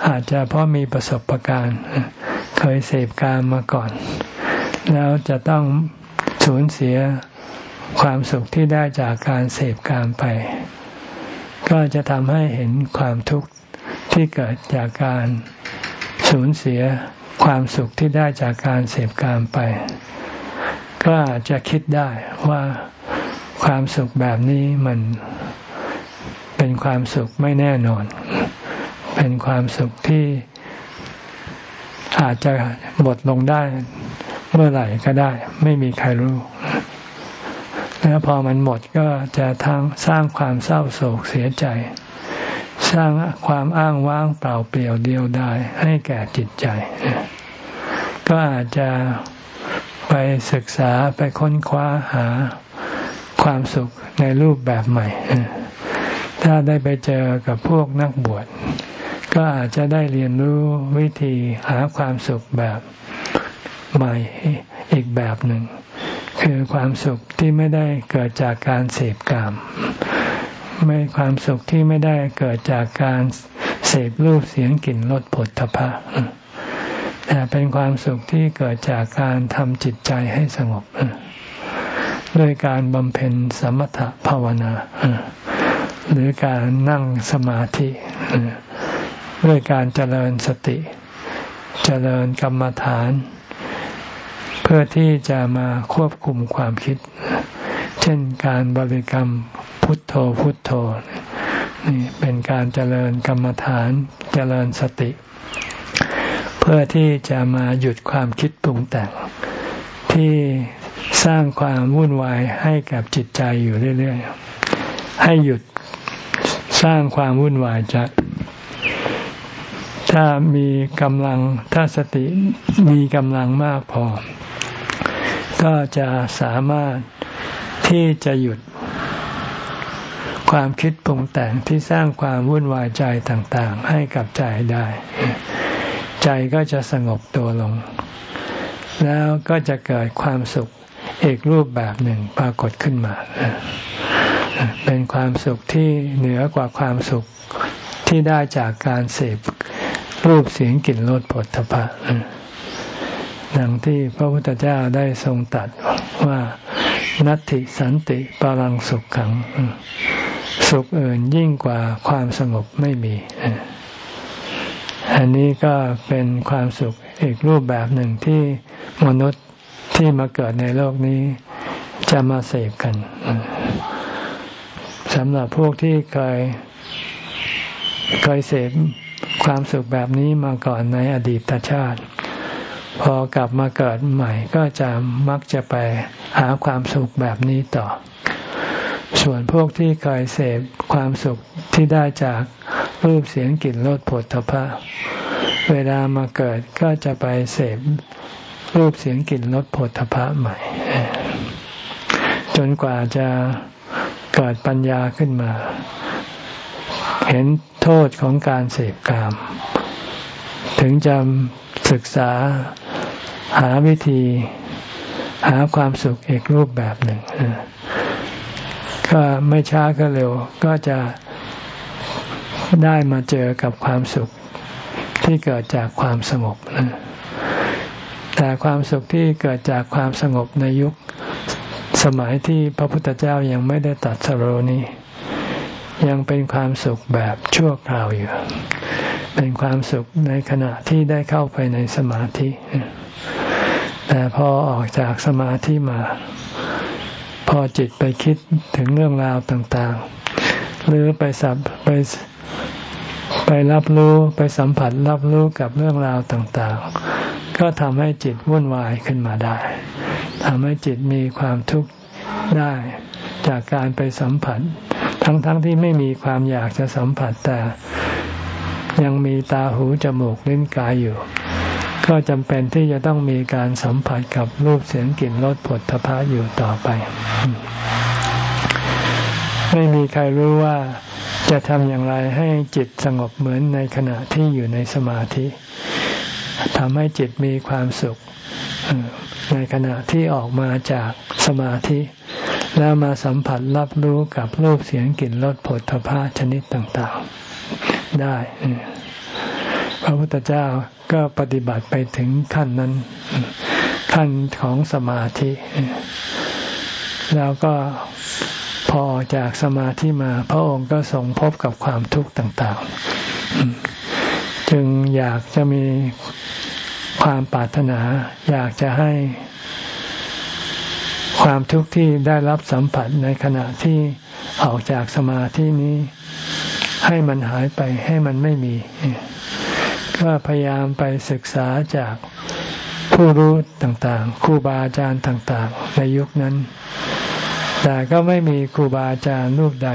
อาจจะเพราะมีประสบการณ์ เคยเสพกามมาก่อน แล้วจะต้องสูญเสียความสุขที่ได้จากการเสพกามไป ก็จะทำให้เห็นความทุกข์ที่เกิดจากการสูญเสียความสุขที่ได้จากการเสพกามไป ก็อาจจะคิดได้ว่าความสุขแบบนี้มันเป็นความสุขไม่แน่นอน เป็นความสุขที่อาจจะหมดลงได้ เมื่อไหร่ก็ได้ ไม่มีใครรู้ แล้วพอมันหมดก็จะทั้งสร้างความเศร้าโศกเสียใจ สร้างความอ้างว้างเปล่าเปลี่ยวเดียวดายให้แก่จิตใจ ก็อาจจะ ไปศึกษาไปค้นคว้าหาความสุขในรูปแบบใหม่ ถ้าได้ไปเจอกับพวกนักบวช ก็อาจจะได้เรียนรู้วิธีหาความสุขแบบใหม่อีกแบบหนึ่ง คือความสุขที่ไม่ได้เกิดจากการเสพกาม ไม่ความสุขที่ไม่ได้เกิดจากการเสพรูปเสียงกลิ่นรสผลทพะ แต่เป็นความสุขที่เกิดจากการทำจิตใจให้สงบด้วยการบำเพ็ญสมถภาวนา หรือการนั่งสมาธิ ด้วยการเจริญสติ เจริญกรรมฐาน เพื่อที่จะมาควบคุมความคิด เช่นการบริกรรมพุทโธพุทโธนี่เป็นการเจริญกรรมฐาน เจริญสติ เพื่อที่จะมาหยุดความคิดปรุงแต่งที่สร้างความวุ่นวายให้กับจิตใจอยู่เรื่อยๆ ให้หยุดสร้างความวุ่นวายจะถ้ามีกำลังถ้าสติมีกำลังมากพอ ก็จะสามารถที่จะหยุดความคิดปรุงแต่งที่สร้างความวุ่นวายใจต่างๆ ให้กับใจได้ ใจก็จะสงบตัวลง แล้วก็จะเกิดความสุขอีกรูปแบบหนึ่งปรากฏขึ้นมา เป็นความสุขที่เหนือกว่าความสุขที่ได้จากการเสพรูปเสียงกลิ่นรสผลทพะดังที่พระพุทธเจ้าได้ทรงตัดว่านัตติสันติปรังสุขขัง สุขอื่นยิ่งกว่าความสงบไม่มี อันนี้ก็เป็นความสุขอีกรูปแบบหนึ่งที่มนุษย์ที่มาเกิดในโลกนี้จะมาเสพกันสำหรับพวกที่เคยเคยเสพความสุขแบบนี้มาก่อนในอดีตชาติ พอกลับมาเกิดใหม่ ก็จะมักจะไปหาความสุขแบบนี้ต่อ ส่วนพวกที่เคยเสพความสุขที่ได้จาก รูปเสียงกลิ่นรสผลทพะ เวลามาเกิดก็จะไปเสพรูปเสียงกลิ่นรสผลทพะใหม่ จนกว่าจะเกิดปัญญาขึ้นมา เห็นโทษของการเสพกาม ถึงจะศึกษาหาวิธีหาความสุขอีกรูปแบบหนึ่ง ก็ไม่ช้าก็เร็วก็จะ ได้มาเจอกับความสุขที่เกิดจากความสงบแต่ความสุขที่เกิดจากความสงบในยุคสมัยที่พระพุทธเจ้ายังไม่ได้ตัดสโรนี้ยังเป็นความสุขแบบชั่วคราวอยู่ เป็นความสุขในขณะที่ได้เข้าไปในสมาธิ แต่พอออกจากสมาธิมา พอจิตไปคิดถึงเรื่องราวต่างๆ หรือไปสับไป ไปรับรู้ไปสัมผัสรับรู้กับเรื่องราวต่างๆ ก็ทำให้จิตวุ่นวายขึ้นมาได้ทำให้จิตมีความทุกข์ได้ จากการไปสัมผัส ทั้งๆทที่ไม่มีความอยากจะสัมผัสแต่ ยังมีตาหูจมูกลิ้นกายอยู่ ก็จำเป็นที่จะต้องมีการสัมผัสกับรูปเสียงกลิ่นรสผลทพะอยู่ต่อไป ไม่มีใครรู้ว่าจะทำอย่างไรให้จิตสงบเหมือนในขณะที่อยู่ในสมาธิทำให้จิตมีความสุข ในขณะที่ออกมาจากสมาธิ แล้วมาสัมผัสรับรู้กับรูปเสียงกลิ่นรสผลทพะชนิดต่างๆ ได้ พระพุทธเจ้าก็ปฏิบัติไปถึงขั้นนั้น ขั้นของสมาธิ แล้วก็ พอจากสมาธิมา พระองค์ก็ทรงพบกับความทุกข์ต่าง ๆ จึงอยากจะมีความปรารถนา อยากจะให้ความทุกข์ที่ได้รับสัมผัสในขณะที่ออกจากสมาธินี้ ให้มันหายไปให้มันไม่มี ก็พยายามไปศึกษาจากผู้รู้ต่างๆครูบาอาจารย์ต่าง ๆ ในยุคนั้น แต่ก็ไม่มีครูบาอาจารย์รูปใด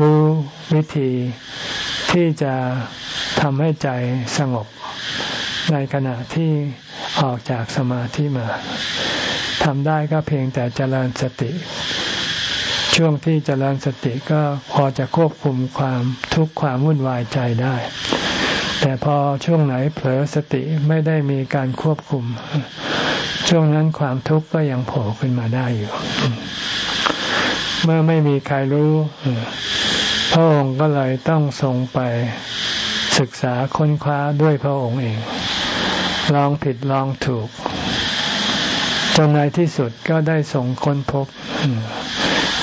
รู้วิธีที่จะทำให้ใจสงบ ในขณะที่ออกจากสมาธิมาทำได้ก็เพียงแต่เจริญสติ ช่วงที่เจริญสติก็พอจะควบคุมความทุกข์ความวุ่นวายใจได้ แต่พอช่วงไหนเผลอสติไม่ได้มีการควบคุม ช่วงนั้นความทุกข์ก็ยังโผล่ขึ้นมาได้อยู่ เมื่อไม่มีใครรู้พระองค์ก็เลยต้องทรงไปศึกษาค้นคว้าด้วยพระองค์เอง ลองผิดลองถูก จนในที่สุดก็ได้ส่งค้นพบ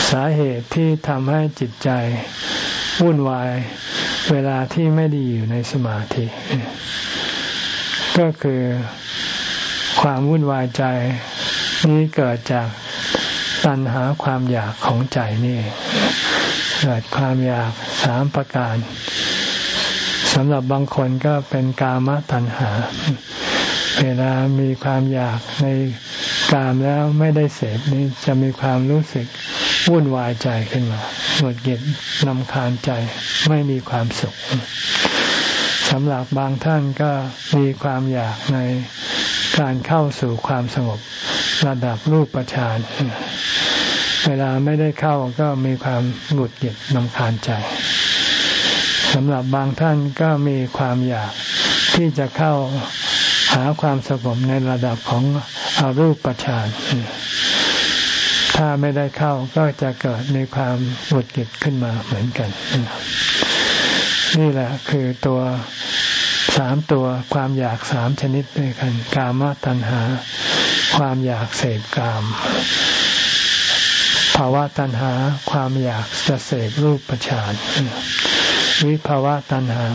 สาเหตุที่ทำให้จิตใจวุ่นวายเวลาที่ไม่ดีอยู่ในสมาธิ ก็คือความวุ่นวายใจนี้เกิดจาก ตัณหาความอยากของใจนี่เกิดความอยากสามประการสำหรับบางคนก็เป็นกามตัณหา เวลามีความอยากในกามแล้วไม่ได้เสพนี่จะมีความรู้สึกวุ่นวายใจขึ้นมาหงุดหงิดนำคาญใจไม่มีความสุขสำหรับบางท่านก็มีความอยากในการเข้าสู่ความสงบระดับรูปฌาน เวลาไม่ได้เข้าก็มีความหงุดหงิดนำคาญใจสำหรับบางท่านก็มีความอยากที่จะเข้าหาความสงบในระดับของอรูปฌานถ้าไม่ได้เข้าก็จะเกิดมีความหงุดหงิดขึ้นมาเหมือนกัน นี่แหละคือตัวสามตัวความอยากสามชนิดด้วยกัน กามตัณหา ความอยากเสพกามาวะตัณหาความอยากจะเสพรูปฌานวิภาวะตัณหา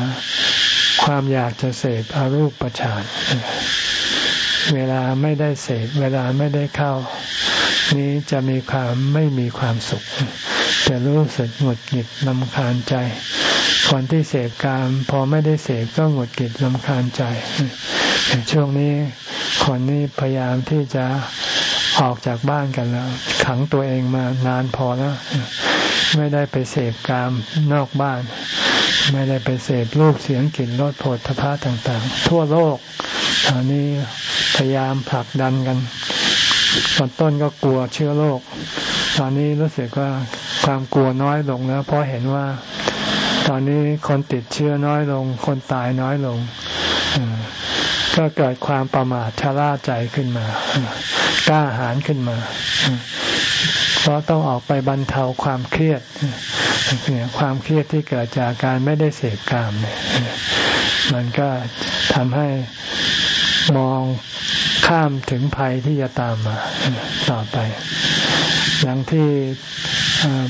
ความอยากจะเสพอรูปฌานเวลาไม่ได้เสพเวลาไม่ได้เข้า นี้จะมีความไม่มีความสุข จะรู้สึกหงุดหงิดลำคาญใจคนที่เสพกามพอไม่ได้เสพก็หงุดหงิดลำคาญใจช่วงนี้คนนี้พยายามที่จะออกจากบ้านกันแล้ว ขังตัวเองมานานพอแล้ว ไม่ได้ไปเสพกามนอกบ้าน ไม่ได้ไปเสพรูปเสียงกลิ่นรสโผฏฐพะต่างๆ ทั่วโลกตอนนี้พยายามผลักดันกันตอนต้นก็กลัวเชื้อโรคตอนนี้รู้สึกว่าความกลัวน้อยลงแล้ว เพราะเห็นว่า ตอนนี้คนติดเชื้อน้อยลง คนตายน้อยลงก็เกิดความประมาทชะล่าใจขึ้นมากล้าหาญขึ้นมา เพราะต้องออกไปบรรเทาความเครียดเนี่ยความเครียดที่เกิดจากการไม่ได้เสพกามเนี่ยมันก็ทำให้มองข้ามถึงภัยที่จะตามมาต่อไป อย่างที่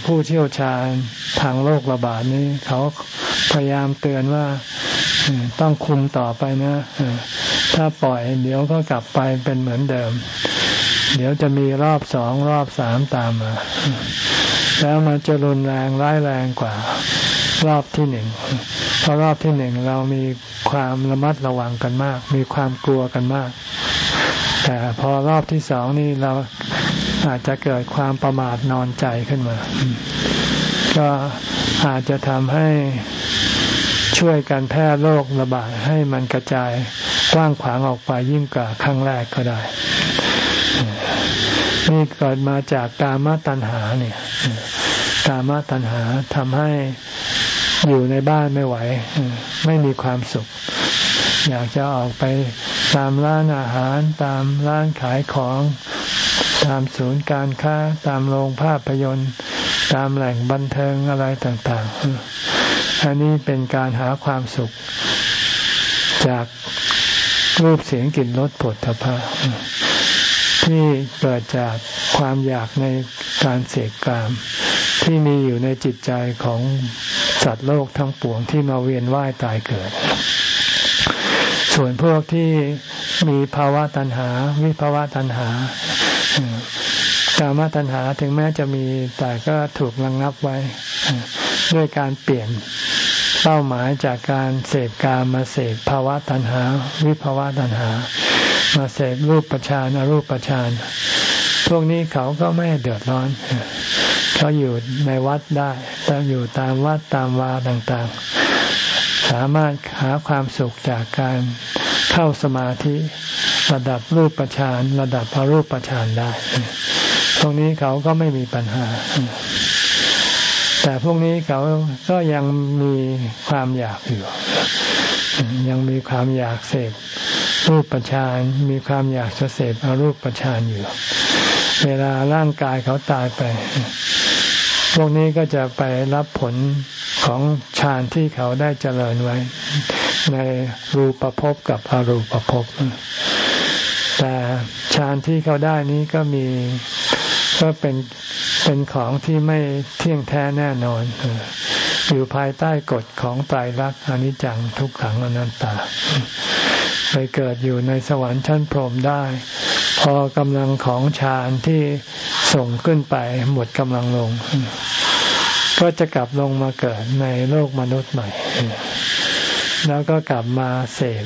ผู้เชี่ยวชาญทางโรคระบาดนี้เขาพยายามเตือนว่าต้องคุมต่อไปนะ ถ้าปล่อยเดี๋ยวก็กลับไปเป็นเหมือนเดิม เดี๋ยวจะมีรอบสองรอบสามตามมา แล้วมันจะรุนแรงร้ายแรงกว่ารอบที่หนึ่งเพราะรอบที่หนึ่งเรามีความระมัดระวังกันมาก มีความกลัวกันมาก แต่พอรอบที่สองนี่เราอาจจะเกิดความประมาทนอนใจขึ้นมา ก็อาจจะทำให้ช่วยกันแพร่โรคระบาดให้มันกระจายกว้างขวางออกไปยิ่งกว่าครั้งแรกก็ได้ นี่เกิดมาจากกามตัณหาเนี่ยกามตัณหาทำให้อยู่ในบ้านไม่ไหว ไม่มีความสุข อยากจะออกไปตามร้านอาหารตามร้านขายของ ตามศูนย์การค้า ตามโรงภาพยนตร์ ตามแหล่งบันเทิงอะไรต่างๆ อันนี้เป็นการหาความสุขจากรูปเสียงกลิ่นรสผลทพะ ที่เกิดจากความอยากในการเสกกาม ที่มีอยู่ในจิตใจของสัตว์โลกทั้งปวงที่มาเวียนว่ายตายเกิด ส่วนพวกที่มีภาวะตัณหา วิภาวะตัณหากามตัณหาถึงแม้จะมีแต่ก็ถูกระงงับไว้ ด้วยการเปลี่ยนเป้าหมายจากการเสพกามมาเสพภาวะตัณหา วิภาวะตัณหา มาเสพรูปประชานอรูปประชานพวกนี้เขาก็ไม่เดือดร้อนเขาอยู่ในวัดได้ต้องอยู่ตามวัดตามวาต่างๆ สามารถหาความสุขจากการเข้าสมาธิระดับรูปประชานระดับอรูปประชานได้ ตรงนี้เขาก็ไม่มีปัญหา แต่พวกนี้เขาก็ยังมีความอยากอยู่ ยังมีความอยากเสพ รูปประชานมีความอยากจะเสพอรูปประชานอยู่ เวลาร่างกายเขาตายไป พวกนี้ก็จะไปรับผลของฌานที่เขาได้เจริญไว้ ในรูปภพกับอรูปภพแต่ฌานที่เขาได้นี้ก็มีก็เป็นเป็นของที่ไม่เที่ยงแท้แน่นอนอยู่ภายใต้กฎของตายรักอนิจจังทุกขังอนัตตา ไปเกิดอยู่ในสวรรค์ชั้นพรหมได้ พอกำลังของฌานที่ส่งขึ้นไปหมดกำลังลง ก็จะกลับลงมาเกิดในโลกมนุษย์ใหม่ แล้วก็กลับมาเสพ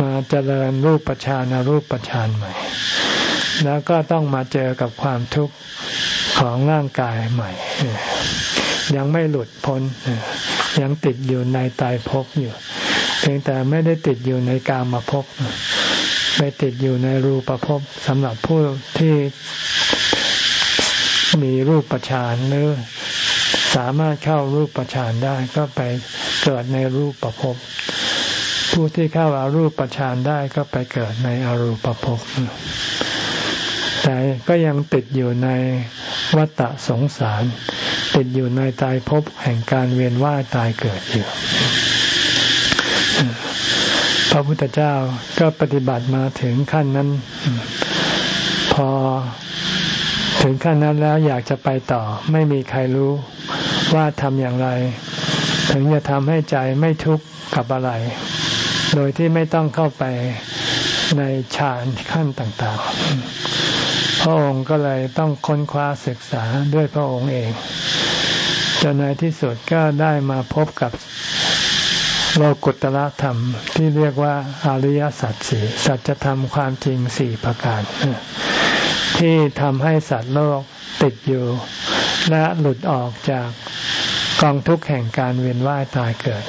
มาเจริญรูปปัชานรูปปัชานใหม่ แล้วก็ต้องมาเจอกับความทุกข์ของร่างกายใหม่ ยังไม่หลุดพ้นยังติดอยู่ในตายภพอยู่ พียงแต่ไม่ได้ติดอยู่ในกามภพไปติดอยู่ในรูปภพสำหรับผู้ที่มีรูปประชานหรือสามารถเข้ารูปประชานได้ก็ไปเกิดในรูปประพบผู้ที่เข้าอารูปประชานได้ก็ไปเกิดในอรูปภพแต่ก็ยังติดอยู่ในวัฏสงสาร ติดอยู่ในตายภพแห่งการเวียนว่ายตายเกิดอยู่ พระพุทธเจ้าก็ปฏิบัติมาถึงขั้นนั้น พอถึงขั้นนั้นแล้วอยากจะไปต่อ ไม่มีใครรู้ว่าทำอย่างไร ถึงจะทำให้ใจไม่ทุกข์กับอะไร โดยที่ไม่ต้องเข้าไปในฌานขั้นต่างๆ พระองค์ก็เลยต้องค้นคว้าศึกษาด้วยพระองค์เองจนในที่สุดก็ได้มาพบกับ โลกุตละธรรมที่เรียกว่าอริยสัจสี่สัจธรรมความจริงสี่ประการ ที่ทำให้สัตว์โลกติดอยู่ และหลุดออกจากกองทุกข์แห่งการเวียนว่ายตายเกิด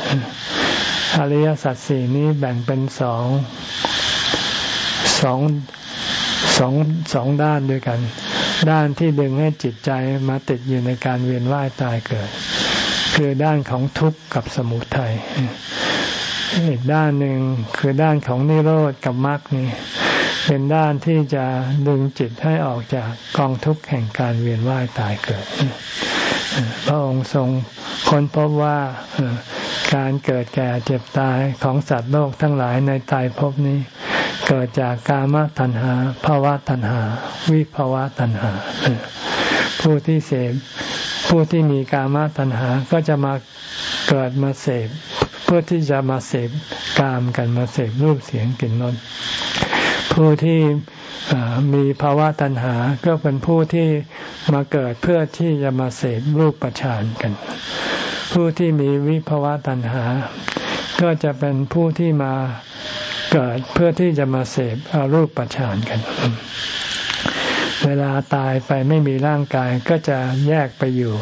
อริยสัจสี่นี้แบ่งเป็นสองสองสองสองด้านด้วยกัน ด้านที่ดึงให้จิตใจมาติดอยู่ในการเวียนว่ายตายเกิด คือด้านของทุกข์กับสมุทัยอีกด้านหนึ่งคือด้านของนิโรธกับมรรคนี่เป็นด้านที่จะดึงจิตให้ออกจากกองทุกข์แห่งการเวียนว่ายตายเกิด พระองค์ทรงค้นพบว่าการเกิดแก่เจ็บตายของสัตว์โลกทั้งหลายในตายภพนี้ เกิดจากกามตัณหาภาวะตัณหา วิภาวะตัณหา ผู้ที่เสพ ผู้ที่มีกามตัณหาก็จะมาเกิดมาเสพเพื่อที่จะมาเสพกามกันมาเสพรูปเสียงกลิ่นรสผู้ที่มีภาวะตัณหาก็เป็นผู้ที่มาเกิดเพื่อที่จะมาเสพรูปประชานกัน ผู้ที่มีวิภาวะตัณหา ก็จะเป็นผู้ที่มาเกิดเพื่อที่จะมาเสพอรูปประชานกัน เวลาตายไปไม่มีร่างกายก็จะแยกไปอยู่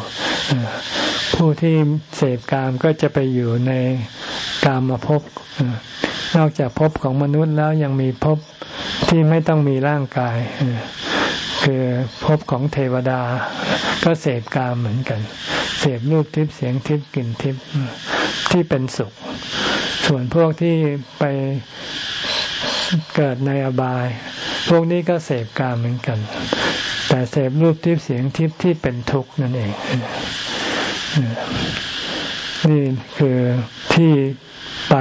ผู้ที่เสพกามก็จะไปอยู่ในกามมาพบนอกจากภพของมนุษย์แล้วยังมีภพที่ไม่ต้องมีร่างกายคคือภพของเทวดา ก็เสพกามเหมือนกัน เสพรูปทิพย์เสียงทิพย์กลิ่นทิพย์ที่เป็นสุข ส่วนพวกที่ไปเกิดในอบาย พวกนี้ก็เสพกามเหมือนกัน แต่เสพรูปทิพย์เสียงทิพย์ที่เป็นทุกข์นั่นเอง นี่คือที่ไป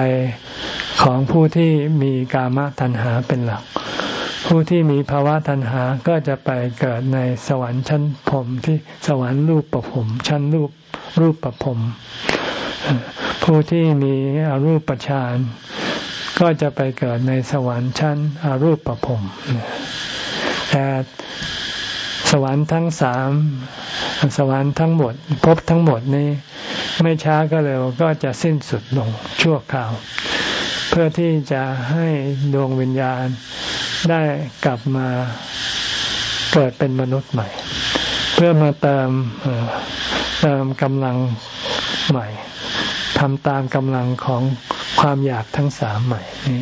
ของผู้ที่มีกามตัณหาเป็นหลัก ผู้ที่มีภาวะตัณหาก็จะไปเกิดในสวรรค์ชั้นพรมที่สวรรค์รูปประพรมชั้นรูปรูปประพรมผู้ที่มีอรูปฌาน ก็จะไปเกิดในสวรรค์ชั้นอรูปประพรมแต่สวรรค์ทั้งสามสวรรค์ทั้งหมดพบทั้งหมดนี้ ไม่ช้าก็เร็วก็จะสิ้นสุดลงชั่วคราว เพื่อที่จะให้ดวงวิญญาณได้กลับมาเกิดเป็นมนุษย์ใหม่ เพื่อมาเติมเติมกำลังใหม่ทำตามกำลังของ ความอยากทั้งสามใหม่นี่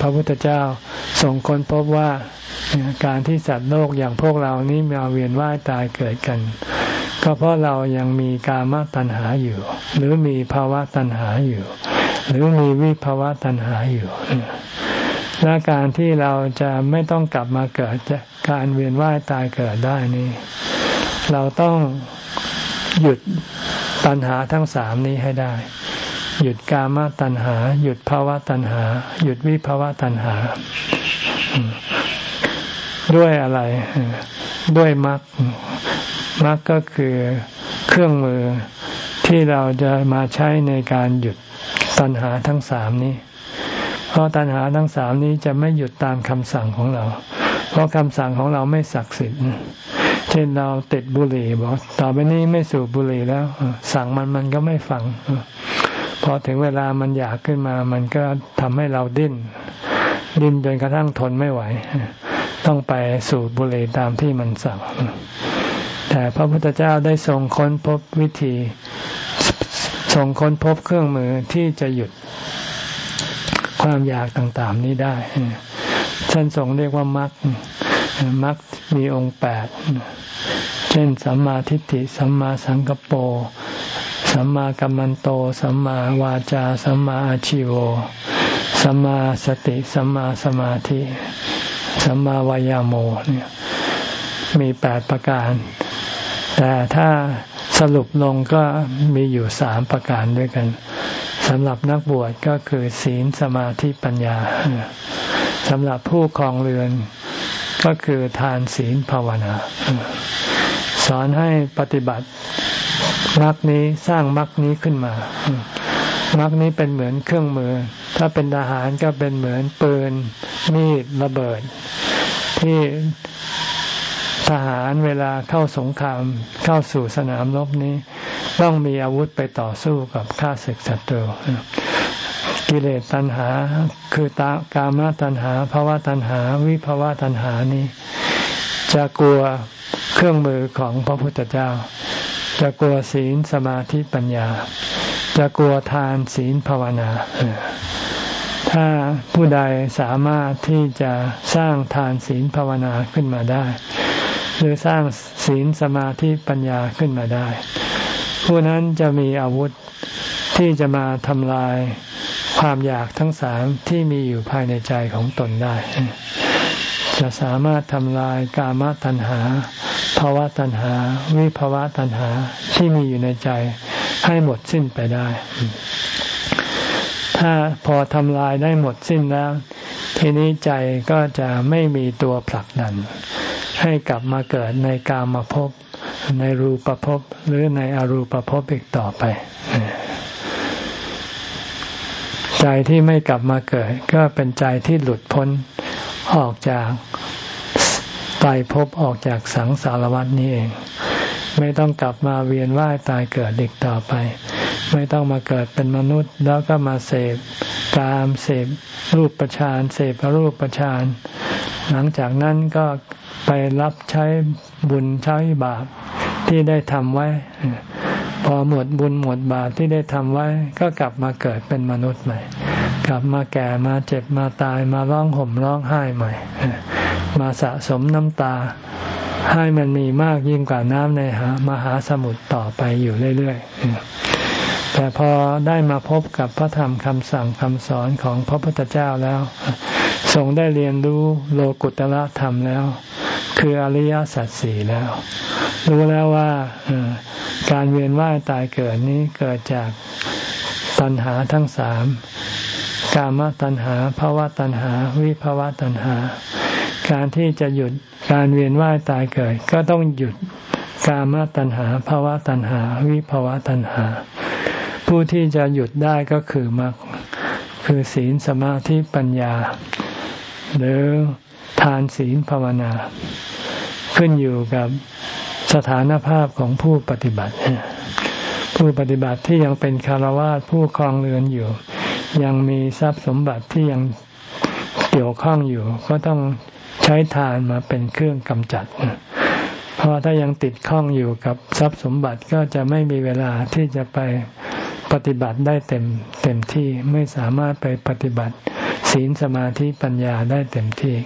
พระพุทธเจ้าทรงค้นพบว่าการที่สัตว์โลกอย่างพวกเรานี้มาเวียนว่ายตายเกิดกัน ก็เพราะเรายังมีกามตัณหาอยู่ หรือมีภาวะตัณหาอยู่ หรือมีวิภาวะตัณหาอยู่และการที่เราจะไม่ต้องกลับมาเกิดการเวียนว่ายตายเกิดได้นี้ เราต้องหยุดตัณหาทั้งสามนี้ให้ได้ หยุดกามตัณหา หยุดภาวะตัณหา หยุดวิภาวะตัณหา ด้วยอะไร ด้วยมรรคมรรคก็คือเครื่องมือที่เราจะมาใช้ในการหยุดตัณหาทั้งสามนี้ เพราะตัณหาทั้งสามนี้จะไม่หยุดตามคำสั่งของเรา เพราะคำสั่งของเราไม่ศักดิ์สิทธิ์เช่นเราติดบุหรี่บอกต่อไปนี้ไม่สูบบุหรี่แล้ว สั่งมันมันก็ไม่ฟัง พอถึงเวลามันอยากขึ้นมา มันก็ทำให้เราดิ้น ดิ้นจนกระทั่งทนไม่ไหว ต้องไปสูบบุหรี่ตามที่มันสั่ง แต่พระพุทธเจ้าได้ทรงค้นพบวิธีทรงค้นพบเครื่องมือที่จะหยุดความอยากต่างๆนี้ได้ท่านทรงเรียกว่ามรรคมรรคมีองค์แปด เช่น สัมมาทิฏฐิ สัมมาสังกปร สัมมากัมมันโต สัมมาวาจา สัมมาอาชิโว สัมมาสติ สัมมาสมาธิ สัมมาวายาโมเนี่ยมีแปดประการ แต่ถ้าสรุปลงก็มีอยู่สามประการด้วยกันสำหรับนักบวชก็คือศีลสมาธิปัญญาสำหรับผู้คลองเรือนก็คือทานศีลภาวนา สอนให้ปฏิบัติ มรรคนี้สร้างมรรคนี้ขึ้นมามรรคนี้เป็นเหมือนเครื่องมือ ถ้าเป็นทหารก็เป็นเหมือนปืน มีดระเบิด ที่ทหารเวลาเข้าสงครามเข้าสู่สนามรบนี้ ต้องมีอาวุธไปต่อสู้กับข้าศึกศัตรูกิเลสตัณหาคือตากามตัณหาภาวะตัณหา วิภาวะตัณหานี้ จะกลัวเครื่องมือของพระพุทธเจ้า จะกลัวศีลสมาธิปัญญา จะกลัวทานศีลภาวนา ถ้าผู้ใดสามารถที่จะสร้างทานศีลภาวนาขึ้นมาได้ หรือสร้างศีลสมาธิปัญญาขึ้นมาได้ ผู้นั้นจะมีอาวุธที่จะมาทำลายความอยากทั้งสามที่มีอยู่ภายในใจของตนได้ จะสามารถทำลายกามตัณหา ภาวะตัณหา วิภาวะตัณหาที่มีอยู่ในใจให้หมดสิ้นไปได้ ถ้าพอทำลายได้หมดสิ้นแล้ว ทีนี้ใจก็จะไม่มีตัวผลักดัน ให้กลับมาเกิดในกามภพในรูปภพหรือในอรูปภพอีกต่อไป ใจที่ไม่กลับมาเกิด ก็เป็นใจที่หลุดพ้นออกจาก ตายภพออกจากสังสารวัฏนี้เอง ไม่ต้องกลับมาเวียนว่ายตายเกิดอีกต่อไป ไม่ต้องมาเกิดเป็นมนุษย์ แล้วก็มาเสพกามเสพรูปประชานเสพรูปประชานหลังจากนั้นก็ไปรับใช้บุญใช้บาปที่ได้ทำไว้ พอหมดบุญหมดบาปที่ได้ทำไว้ ก็กลับมาเกิดเป็นมนุษย์ใหม่ กลับมาแก่มาเจ็บมาตายมาร้องห่มร้องไห้ใหม่ มาสะสมน้ำตา ให้มันมีมากยิ่งกว่าน้ำในมหาสมุทรต่อไปอยู่เรื่อยๆ แต่พอได้มาพบกับพระธรรมคำสั่งคำสอนของพระพุทธเจ้าแล้วทรงได้เรียนรู้โลกุตละธรรมแล้ว คืออริยสัจสี่แล้ว รู้แล้วว่าการเวียนว่ายตายเกิดนี้เกิดจากตัณหาทั้งสามกามตัณหาภาวะตัณหา วิภาวะตัณหา การที่จะหยุดการเวียนว่ายตายเกิด ก็ต้องหยุดกามตัณหาภาวะตัณหา วิภาวะตัณหา ผู้ที่จะหยุดได้ก็คือมรรคคือศีลสมาธิปัญญา หรือทานศีลภาวนา ขึ้นอยู่กับสถานภาพของผู้ปฏิบัติ ผู้ปฏิบัติที่ยังเป็นคารวะผู้ครองเรือนอยู่ ยังมีทรัพย์สมบัติที่ยังเกี่ยวข้องอยู่ ก็ต้อง ใช้ทานมาเป็นเครื่องกำจัดเพราะถ้ายังติดข้องอยู่กับทรัพย์สมบัติก็จะไม่มีเวลาที่จะไปปฏิบัติได้เต็มเต็มที่ไม่สามารถไปปฏิบัติ ศีลสมาธิปัญญาได้เต็มที่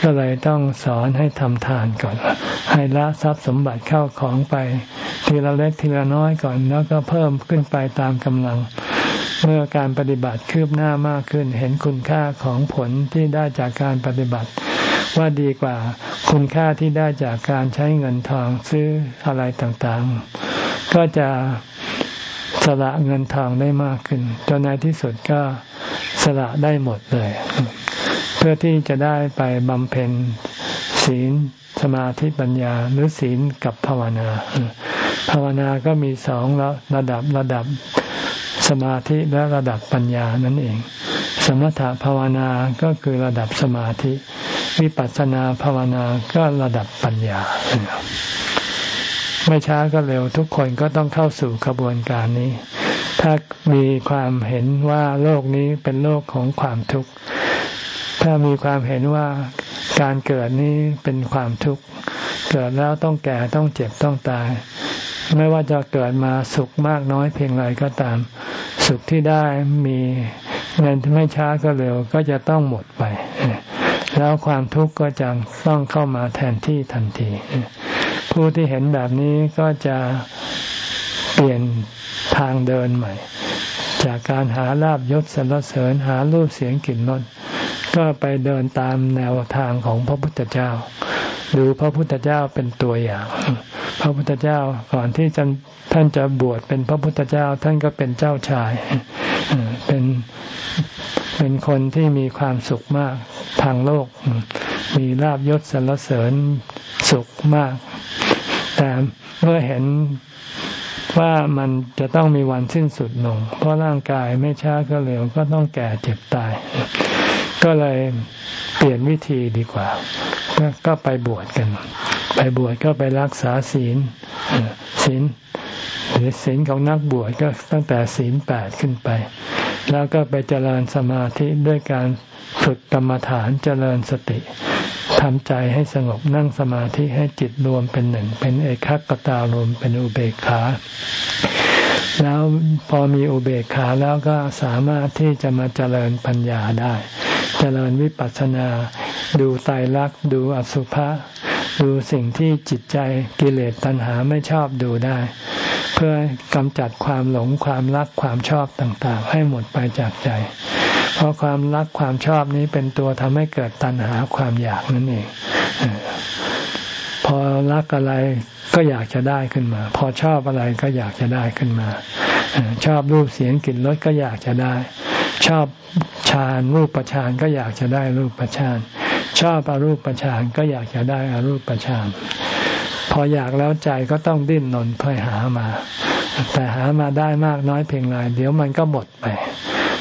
ก็เลยต้องสอนให้ทำทานก่อน ให้ละทรัพย์สมบัติเข้าของไป ทีละเล็กทีละน้อยก่อนแล้วก็เพิ่มขึ้นไปตามกำลัง เมื่อการปฏิบัติคืบหน้ามากขึ้นเห็นคุณค่าของผลที่ได้จากการปฏิบัติ ว่าดีกว่าคุณค่าที่ได้จากการใช้เงินทองซื้ออะไรต่างๆ ก็จะสละเงินทองได้มากขึ้นจนในที่สุดก็สละได้หมดเลย เพื่อที่จะได้ไปบำเพ็ญศีลสมาธิปัญญาหรือศีลกับภาวนา ภาวนาก็มีสองระดับระดับสมาธิและระดับปัญญานั่นเอง สมถภาวนาก็คือระดับสมาธิ วิปัสสนาภาวนาก็ระดับปัญญา ไม่ช้าก็เร็วทุกคนก็ต้องเข้าสู่กระบวนการนี้ ถ้ามีความเห็นว่าโลกนี้เป็นโลกของความทุกข์ ถ้ามีความเห็นว่าการเกิดนี้เป็นความทุกข์ เกิดแล้วต้องแก่ต้องเจ็บต้องตาย ไม่ว่าจะเกิดมาสุขมากน้อยเพียงไรก็ตาม สุขที่ได้มีเงินไม่ช้าก็เร็วก็จะต้องหมดไป แล้วความทุกข์ก็จะต้องเข้ามาแทนที่ทันที ผู้ที่เห็นแบบนี้ก็จะเปลี่ยนทางเดินใหม่ จากการหาลาบยศสรรเสริญหารูปเสียงกลิ่นรสก็ไปเดินตามแนวทางของพระพุทธเจ้า ดูพระพุทธเจ้าเป็นตัวอย่าง พระพุทธเจ้าก่อนที่ท่านจะบวชเป็นพระพุทธเจ้าท่านก็เป็นเจ้าชาย เป็น เป็นคนที่มีความสุขมากทางโลก มีลาบยศสรรเสริญสุขมาก แต่เมื่อเห็นว่ามันจะต้องมีวันสิ้นสุดลง เพราะร่างกายไม่ช้าก็เร็วก็ต้องแก่เจ็บตาย ก็เลยเปลี่ยนวิธีดีกว่า ก็ไปบวชกัน ไปบวชก็ไปรักษาศีลศีล หรือศีลของนักบวชก็ตั้งแต่ศีลแปดขึ้นไป แล้วก็ไปเจริญสมาธิด้วยการฝึกกรรมฐานเจริญสติทำใจให้สงบนั่งสมาธิให้จิตรวมเป็นหนึ่ง เป็นเอกัคตารวมเป็นอุเบกขาแล้วพอมีอุเบกขาแล้วก็สามารถที่จะมาเจริญปัญญาได้ เจริญวิปัสสนา ดูไตรลักษณ์ดูอสุภะดูสิ่งที่จิตใจกิเลสตัณหาไม่ชอบดูได้ พื่อกำจัดความหลงความรักความชอบต่างๆ ให้หมดไปจากใจ เพราะความรักความชอบนี้เป็นตัวทำให้เกิดตัณหาความอยากนั่นเองพอรักอะไรก็อยากจะได้ขึ้นมา พอชอบอะไรก็อยากจะได้ขึ้นมา ชอบรูปเสียงกลิ่นรสก็อยากจะได้ ชอบฌานรูปประฌานก็อยากจะได้รูปประฌานชอบอารูปประฌานก็อยากจะได้อารูปประฌาน พออยากแล้วใจก็ต้องดิ้นรนเพื่อหามา แต่หามาได้มากน้อยเพียงไรเดี๋ยวมันก็หมดไป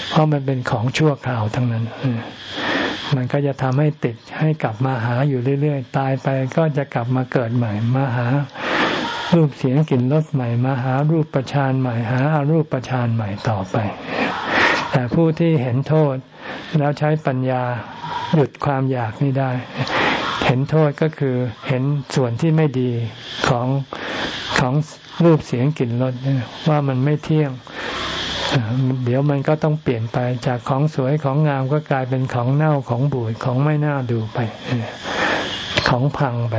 เพราะมันเป็นของชั่วคราวทั้งนั้นมันก็จะทำให้ติดให้กลับมาหาอยู่เรื่อยๆ ตายไปก็จะกลับมาเกิดใหม่ มาหารูปเสียงกลิ่นรสใหม่ มาหารูปประชานใหม่ หาอารูปประชานใหม่ต่อไป แต่ผู้ที่เห็นโทษแล้วใช้ปัญญาหยุดความอยากนี้ได้ เห็นโทษก็คือเห็นส่วนที่ไม่ดีของของรูปเสียงกลิ่นรสว่ามันไม่เที่ยง เดี๋ยวมันก็ต้องเปลี่ยนไปจากของสวยของงามก็กลายเป็นของเน่าของบูดของไม่น่าดูไป ของพังไป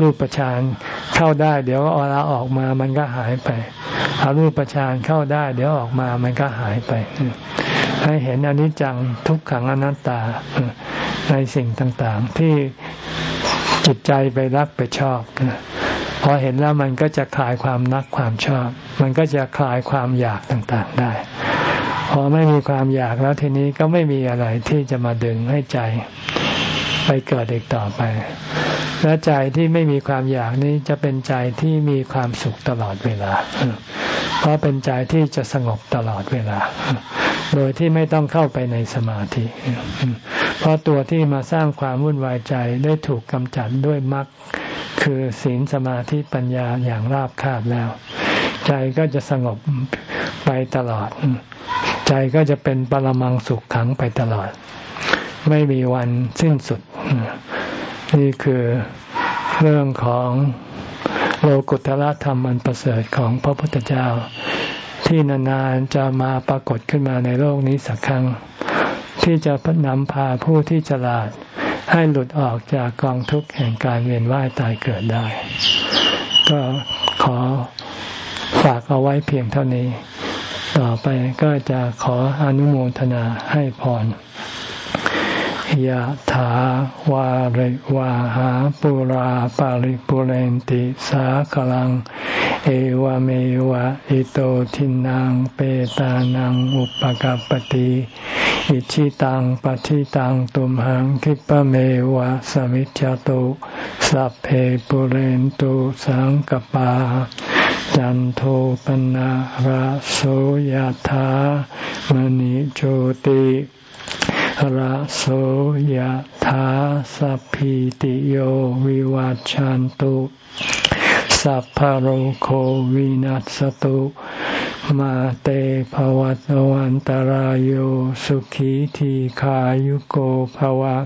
รูปประชานเข้าได้ เดี๋ยวเวลาออกมามันก็หายไปเอารูปประชานเข้าได้ เดี๋ยวออกมามันก็หายไปให้เห็นอนิจจังทุกขังอนัตตา ในสิ่งต่างๆ ที่จิตใจไปรักไปชอบพอเห็นแล้วมันก็จะคลายความรักความชอบ มันก็จะคลายความอยากต่างๆได้ พอไม่มีความอยากแล้วทีนี้ก็ไม่มีอะไรที่จะมาดึงให้ใจไปเกิดอีกต่อไป และใจที่ไม่มีความอยากนี้จะเป็นใจที่มีความสุขตลอดเวลา เพราะเป็นใจที่จะสงบตลอดเวลา โดยที่ไม่ต้องเข้าไปในสมาธิ เพราะตัวที่มาสร้างความวุ่นวายใจได้ถูกกำจัดด้วยมรรคคือศีลสมาธิปัญญาอย่างราบคาบแล้ว ใจก็จะสงบไปตลอด ใจก็จะเป็นปรมังสุขขังไปตลอด ไม่มีวันสิ้นสุด นี่คือเรื่องของโลกุตละธรรมอันประเสริฐของพระพุทธเจ้า ที่นานๆจะมาปรากฏขึ้นมาในโลกนี้สักครั้ง ที่จะนำพาผู้ที่ฉลาดให้หลุดออกจากกองทุกข์แห่งการเวียนว่ายตายเกิดได้ ก็ขอฝากเอาไว้เพียงเท่านี้ ต่อไปก็จะขออนุโมทนาให้พร ยะถาวาริวาหาปุราปาริปุเรนติสาคลัง เอวเมวะอิโตทินังเปตานังอุปกัปติอิชิตังปฏิตังตุมหังคิปะเมวะสมิจจตุสัพเพปุเรนตุสังกปาจันโทปนะระโสยธามณิโชติ ระโสยธาสัพพิติโยวิวัจจันตุ สัพพโรโควินัสตุ มาเตภวัตวันตารโยสุขีทีขายุโกภวะ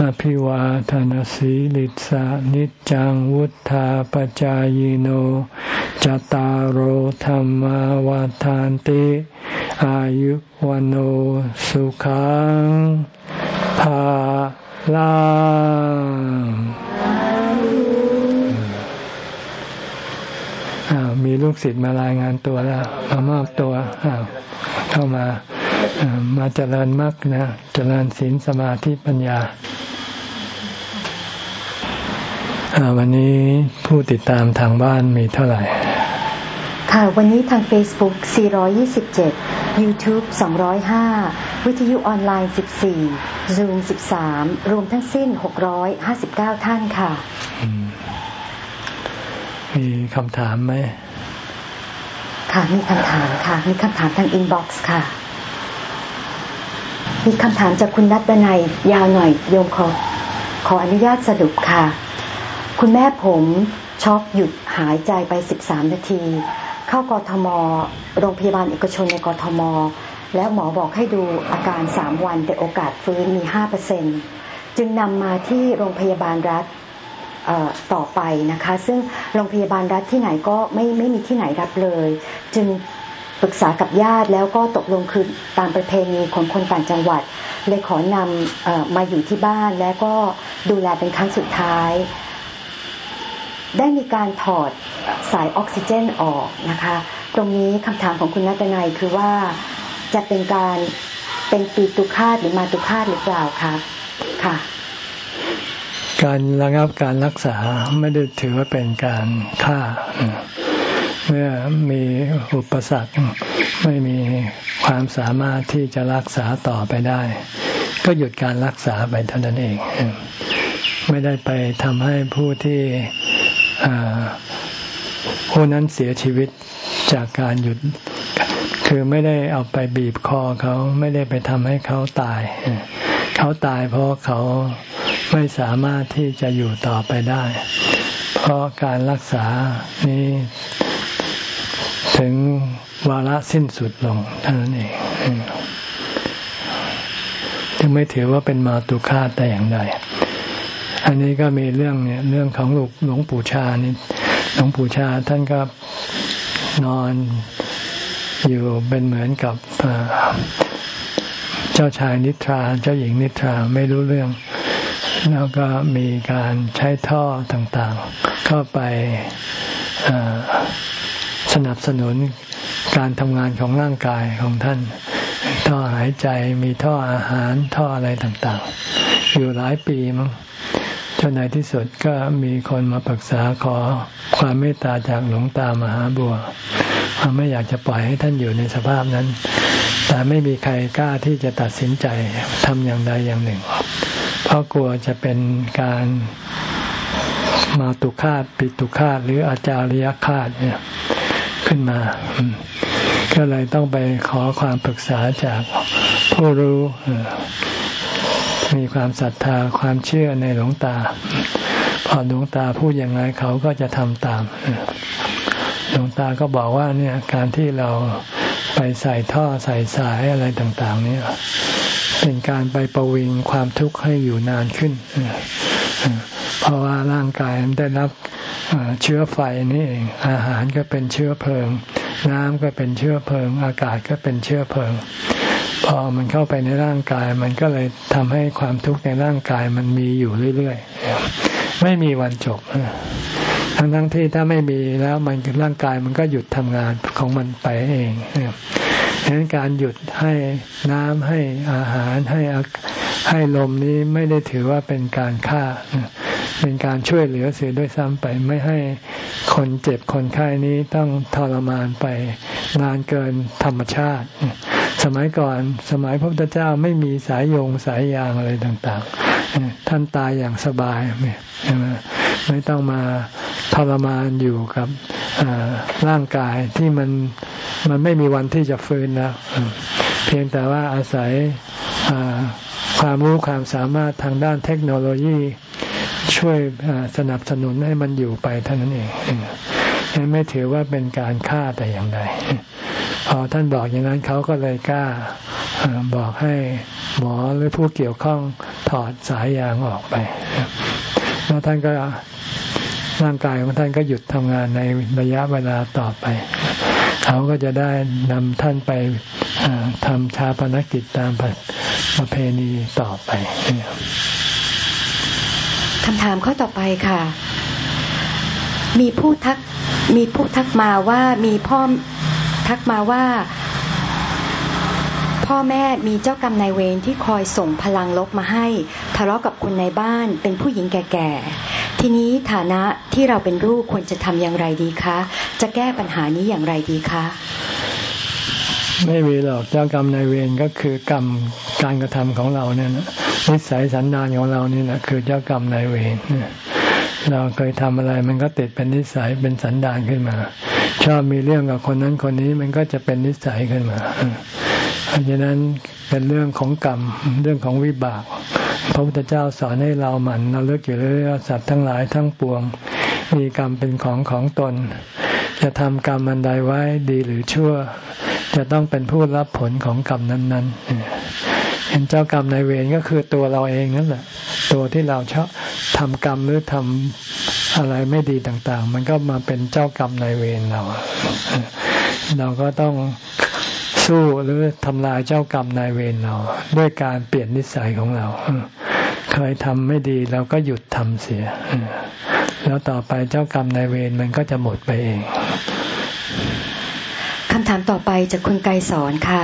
อภิวาทานสีลิสานิจังวุธาปจายโน จตารโหธรรมวาทานติ อายุวันโอสุขังภาลามีลูกศิษย์มารายงานตัวแล้วมามอบตัวเข้ามามาเจริญมรรคนะ เจริญศีลสมาธิปัญญาวันนี้ผู้ติดตามทางบ้านมีเท่าไหร่ ค่ะ วันนี้ทาง Facebook 427 YouTube 205 วิทยุออนไลน์ 14 Zoom 13 รวมทั้งสิ้น 659 ท่านค่ะ มีคำถามไหม ค่ะ มีคำถามค่ะ มีคำถามทาง inbox ค่ะ มีคำถามจากคุณนัทดนัยยาวหน่อยโยมขอขออนุญาตสรุปค่ะ คุณแม่ผมช็อกหยุดหายใจไป 13 นาที เข้ากทม โรงพยาบาลเอกชนในกทม แล้วหมอบอกให้ดูอาการ 3 วัน แต่โอกาสฟื้นมี 5%จึงนำมาที่โรงพยาบาลรัฐต่อไปนะคะ ซึ่งโรงพยาบาลรัฐที่ไหนก็ไม่ไม่มีที่ไหนรับเลย จึงปรึกษากับญาติแล้วก็ตกลงคือตามประเพณีของคนต่างจังหวัด เลยขอนำมาอยู่ที่บ้านแล้วก็ดูแลเป็นครั้งสุดท้าย ได้มีการถอดสายออกซิเจนออกนะคะ ตรงนี้คำถามของคุณนัตนัยคือว่าจะเป็นการเป็นปีตุคาตหรือมาตุคาตหรือเปล่าคะค่ะ การระงับการรักษาไม่ได้ถือว่าเป็นการฆ่าเมื่อมีอุปสรรคไม่มีความสามารถที่จะรักษาต่อไปได้ ก็หยุดการรักษาไปเท่านั้นเอง ไม่ได้ไปทำให้ผู้ที่ ผู้นั้นเสียชีวิตจากการหยุด คือไม่ได้เอาไปบีบคอเขาไม่ได้ไปทำให้เขาตาย เขาตายเพราะเขาไม่สามารถที่จะอยู่ต่อไปได้ เพราะการรักษานี้ถึงวาระสิ้นสุดลงเท่านั้นเองจึงไม่ถือว่าเป็นมาตุคาตแต่อย่างใด อันนี้ก็มีเรื่องเนี่ยเรื่องของหลวงปู่ชานี่หลวงปู่ชาท่านก็นอนอยู่เป็นเหมือนกับเจ้าชายนิทราเจ้าหญิงนิทราไม่รู้เรื่อง แล้วก็มีการใช้ท่อต่างๆ เข้าไปสนับสนุนการทำงานของร่างกายของท่าน ท่อหายใจมีท่ออาหารท่ออะไรต่างๆ อยู่หลายปีมั้ง จนในที่สุดก็มีคนมาปรึกษาขอความเมตตาจากหลวงตามหาบัวไม่อยากจะปล่อยให้ท่านอยู่ในสภาพนั้น แต่ไม่มีใครกล้าที่จะตัดสินใจทำอย่างใดอย่างหนึ่ง เพราะกลัวจะเป็นการมาตุคาตปิตุคาตหรืออาจาริยคาตเนี่ยขึ้นมา ก็เลยต้องไปขอความปรึกษาจากผู้รู้ มีความศรัทธาความเชื่อในหลวงตา พอหลวงตาพูดอย่างไรเขาก็จะทำตามหลวงตาก็บอกว่าเนี่ยการที่เราไปใส่ท่อใส่สายอะไรต่าง ๆ เนี่ยเป็นการไปประวิงความทุกข์ให้อยู่นานขึ้น เพราะว่าร่างกายได้รับเชื้อไฟนี่เองอาหารก็เป็นเชื้อเพลิง น้ำก็เป็นเชื้อเพลิง อากาศก็เป็นเชื้อเพลิง พอมันเข้าไปในร่างกาย มันก็เลยทำให้ความทุกข์ในร่างกายมันมีอยู่เรื่อยๆ ไม่มีวันจบ ทั้งทั้งที่ถ้าไม่มีแล้วมันร่างกายมันก็หยุดทำงานของมันไปเองดังนั้นการหยุดให้น้ำให้อาหารให้ให้ลมนี้ไม่ได้ถือว่าเป็นการฆ่า เป็นการช่วยเหลือเสียด้วยซ้ำไปไม่ให้คนเจ็บคนไข้นี้ต้องทรมานไปนานเกินธรรมชาติ สมัยก่อนสมัยพระพุทธเจ้าไม่มีสายโยงสายยางอะไรต่างๆ ท่านตายอย่างสบายใช่ไหมไม่ต้องมาทรมานอยู่กับร่างกายที่มันมันไม่มีวันที่จะฟื้นแล้วเพียงแต่ว่าอาศัยความรู้ความสามารถทางด้านเทคโนโลยีช่วยสนับสนุนให้มันอยู่ไปเท่านั้นเอง ไม่ถือว่าเป็นการฆ่าแต่อย่างใด พอท่านบอกอย่างนั้นเขาก็เลยกล้าบอกให้หมอหรือผู้เกี่ยวข้องถอดสายยางออกไปแล้วท่านก็ร่างกายของท่านก็หยุดทำงานในระยะเวลาต่อไป เขาก็จะได้นำท่านไปทำชาปนกิจตามประเพณีต่อไปคำถามข้อต่อไปค่ะ มีผู้ทักมีผู้ทักมาว่ามีพ่อ ทักมาว่า พ่อแม่มีเจ้ากรรมนายเวรที่คอยส่งพลังลบมาให้ทะเลาะกับคนในบ้านเป็นผู้หญิงแก่ๆ ทีนี้ฐานะที่เราเป็นลูกควรจะทำอย่างไรดีคะ จะแก้ปัญหานี้อย่างไรดีคะ ไม่มีหรอกเจ้ากรรมนายเวรก็คือกรรมการกระทำของเราเนี่ยนะนิสัยสันดานของเรานี่แหละคือเจ้ากรรมนายเวรเราเคยทำอะไรมันก็ติดเป็นนิสัยเป็นสันดานขึ้นมา ชอบมีเรื่องกับคนนั้นคนนี้มันก็จะเป็นนิสัยขึ้นมาเพราะฉะนั้นเป็นเรื่องของกรรมเรื่องของวิบาก พระพุทธเจ้าสอนให้เราหมั่นเราเลิกอยู่เรื่อยสัตว์ทั้งหลายทั้งปวง มีกรรมเป็นของของตน จะทำกรรมอันใดไว้ดีหรือชั่ว จะต้องเป็นผู้รับผลของกรรมนั้นๆเห็นเจ้ากรรมในเวรก็คือตัวเราเองนั่นแหละ ตัวที่เราชอบทำกรรมหรือทำ อะไรไม่ดีต่างๆ มันก็มาเป็นเจ้ากรรมในเวรเรา เราก็ต้องสู้หรือทำลายเจ้ากรรมนายเวรเรา ด้วยการเปลี่ยนนิสัยของเรา เคยทำไม่ดีเราก็หยุดทำเสีย แล้วต่อไปเจ้ากรรมนายเวรมันก็จะหมดไปเองคำถามต่อไปจากคุณไกรสอนค่ะ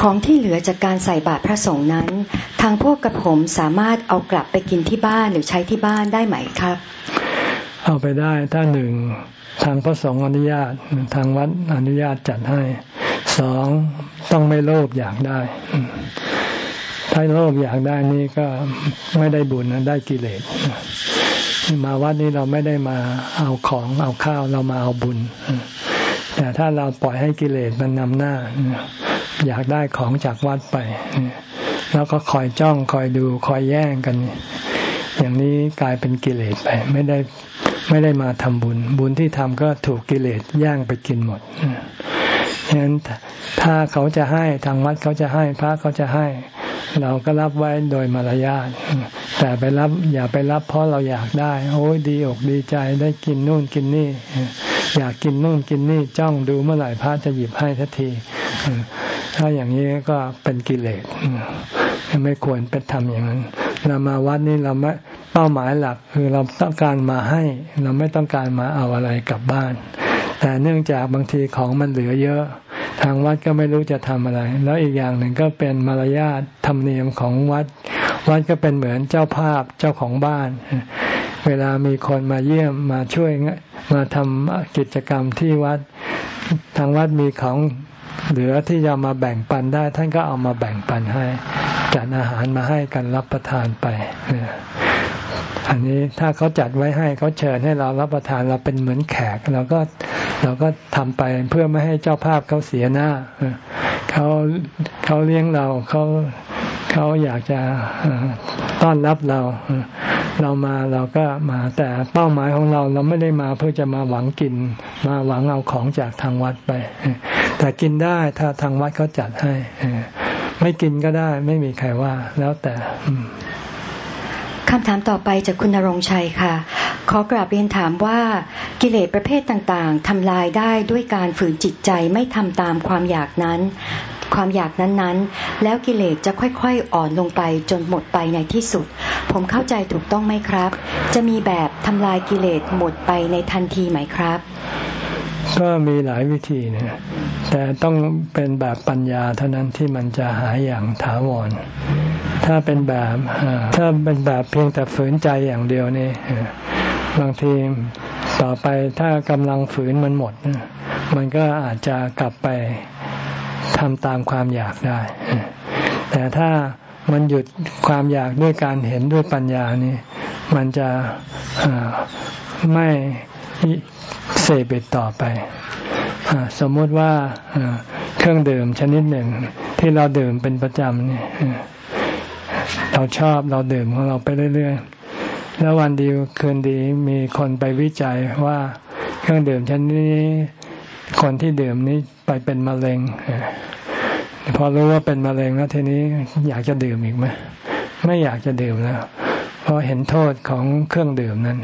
ของที่เหลือจากการใส่บาตรพระสงฆ์นั้น ทางพวกกระผมสามารถเอากลับไปกินที่บ้านหรือใช้ที่บ้านได้ไหมครับ เอาไปได้ถ้าหนึ่งทางพระสงฆ์อนุญาตทางวัดอนุญาตจัดให้สองต้องไม่โลภอยากได้ ถ้าโลภอยากได้นี่ก็ไม่ได้บุญนะได้กิเลสมาวัดนี้เราไม่ได้มาเอาของเอาข้าวเรามาเอาบุญ แต่ถ้าเราปล่อยให้กิเลสมันนำหน้า อยากได้ของจากวัดไป แล้วก็คอยจ้องคอยดูคอยแย่งกัน อย่างนี้กลายเป็นกิเลสไปไม่ได้ไม่ได้มาทำบุญ บุญที่ทำก็ถูกกิเลสย่างไปกินหมดฉะนั้นถ้าเขาจะให้ทางวัดเขาจะให้พระเขาจะให้ เราก็รับไว้โดยมารยาทแต่ไปรับอย่าไปรับเพราะเราอยากได้โอ้ยดีอกดีใจได้กินนู่นกินนี่ อยากกินนู่นกินนี่จ้องดูเมื่อไหร่พระจะหยิบให้ทันที ถ้าอย่างนี้ก็เป็นกิเลสไม่ควรไปทำอย่างนั้น เรามาวัดนี้เราไม่เป้าหมายหลัก คือเราต้องการมาให้ เราไม่ต้องการมาเอาอะไรกลับบ้าน แต่เนื่องจากบางทีของมันเหลือเยอะ ทางวัดก็ไม่รู้จะทำอะไร แล้วอีกอย่างหนึ่งก็เป็นมารยาทธรรมเนียมของวัด วัดก็เป็นเหมือนเจ้าภาพเจ้าของบ้านเวลามีคนมาเยี่ยมมาช่วยมาทำกิจกรรมที่วัด ทางวัดมีของ เหลือที่จะมาแบ่งปันได้ ท่านก็เอามาแบ่งปันให้ จัดอาหารมาให้กันรับประทานไปอันนี้ถ้าเขาจัดไว้ให้เขาเชิญให้เรารับประทานเราเป็นเหมือนแขกเราก็เราก็ทำไปเพื่อไม่ให้เจ้าภาพเขาเสียหน้าเขาเขาเลี้ยงเราเขาเขาอยากจะต้อนรับเรา เรามาเราก็มาแต่เป้าหมายของเราเราไม่ได้มาเพื่อจะมาหวังกิน มาหวังเอาของจากทางวัดไป แต่กินได้ถ้าทางวัดเขาจัดให้ไม่กินก็ได้ไม่มีใครว่า แล้วแต่คำถามต่อไปจากคุณนรงชัยค่ะ ขอกราบเรียนถามว่ากิเลสประเภทต่างๆทำลายได้ด้วยการฝืนจิตใจไม่ทำตามความอยากนั้น ความอยากนั้นๆ แล้วกิเลสจะค่อยๆ อ่อนลงไปจนหมดไปในที่สุด ผมเข้าใจถูกต้องไหมครับ จะมีแบบทำลายกิเลสหมดไปในทันทีไหมครับ ก็มีหลายวิธีนะแต่ต้องเป็นแบบปัญญาเท่านั้นที่มันจะหายอย่างถาวร ถ้าเป็นแบบถ้าเป็นแบบเพียงแต่ฝืนใจอย่างเดียวนี่บางทีต่อไปถ้ากำลังฝืนมันหมด มันก็อาจจะกลับไป ทำตามความอยากได้ แต่ถ้ามันหยุดความอยากด้วยการเห็นด้วยปัญญานี่มันจะไม่เสพต่อไปสมมติว่าเครื่องดื่มชนิดหนึ่ง ที่เราดื่มเป็นประจำเนี่ยเราชอบเราดื่มของเราไปเรื่อยๆ แล้ววันดีคืนดีมีคนไปวิจัยว่าเครื่องดื่มชนิดนี้ คนที่ดื่มนี้ไปเป็นมะเร็งพอรู้ว่าเป็นมะเร็งแล้วทีนี้อยากจะดื่มอีกไหมไม่อยากจะดื่มแล้วเพราะเห็นโทษของเครื่องดื่มนั้น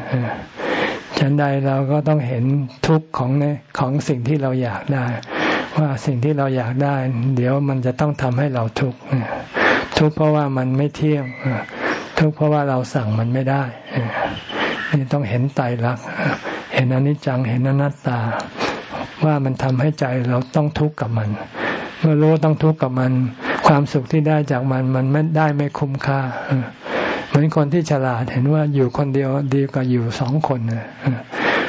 ฉันใดเราก็ต้องเห็นทุกข์ของในของสิ่งที่เราอยากได้ ว่าสิ่งที่เราอยากได้ เดี๋ยวมันจะต้องทำให้เราทุกข์ทุกข์เพราะว่ามันไม่เที่ยงทุกข์เพราะว่าเราสั่งมันไม่ได้นี่ต้องเห็นไตรลักษณ์เห็นอนิจจังเห็นอนัตตา ว่ามันทำให้ใจเราต้องทุกข์กับมัน เมื่อรู้ต้องทุกข์กับมัน ความสุขที่ได้จากมันมันไม่ได้ไม่คุ้มค่าเหมือนคนที่ฉลาดเห็นว่าอยู่คนเดียวดีกว่าอยู่สองคน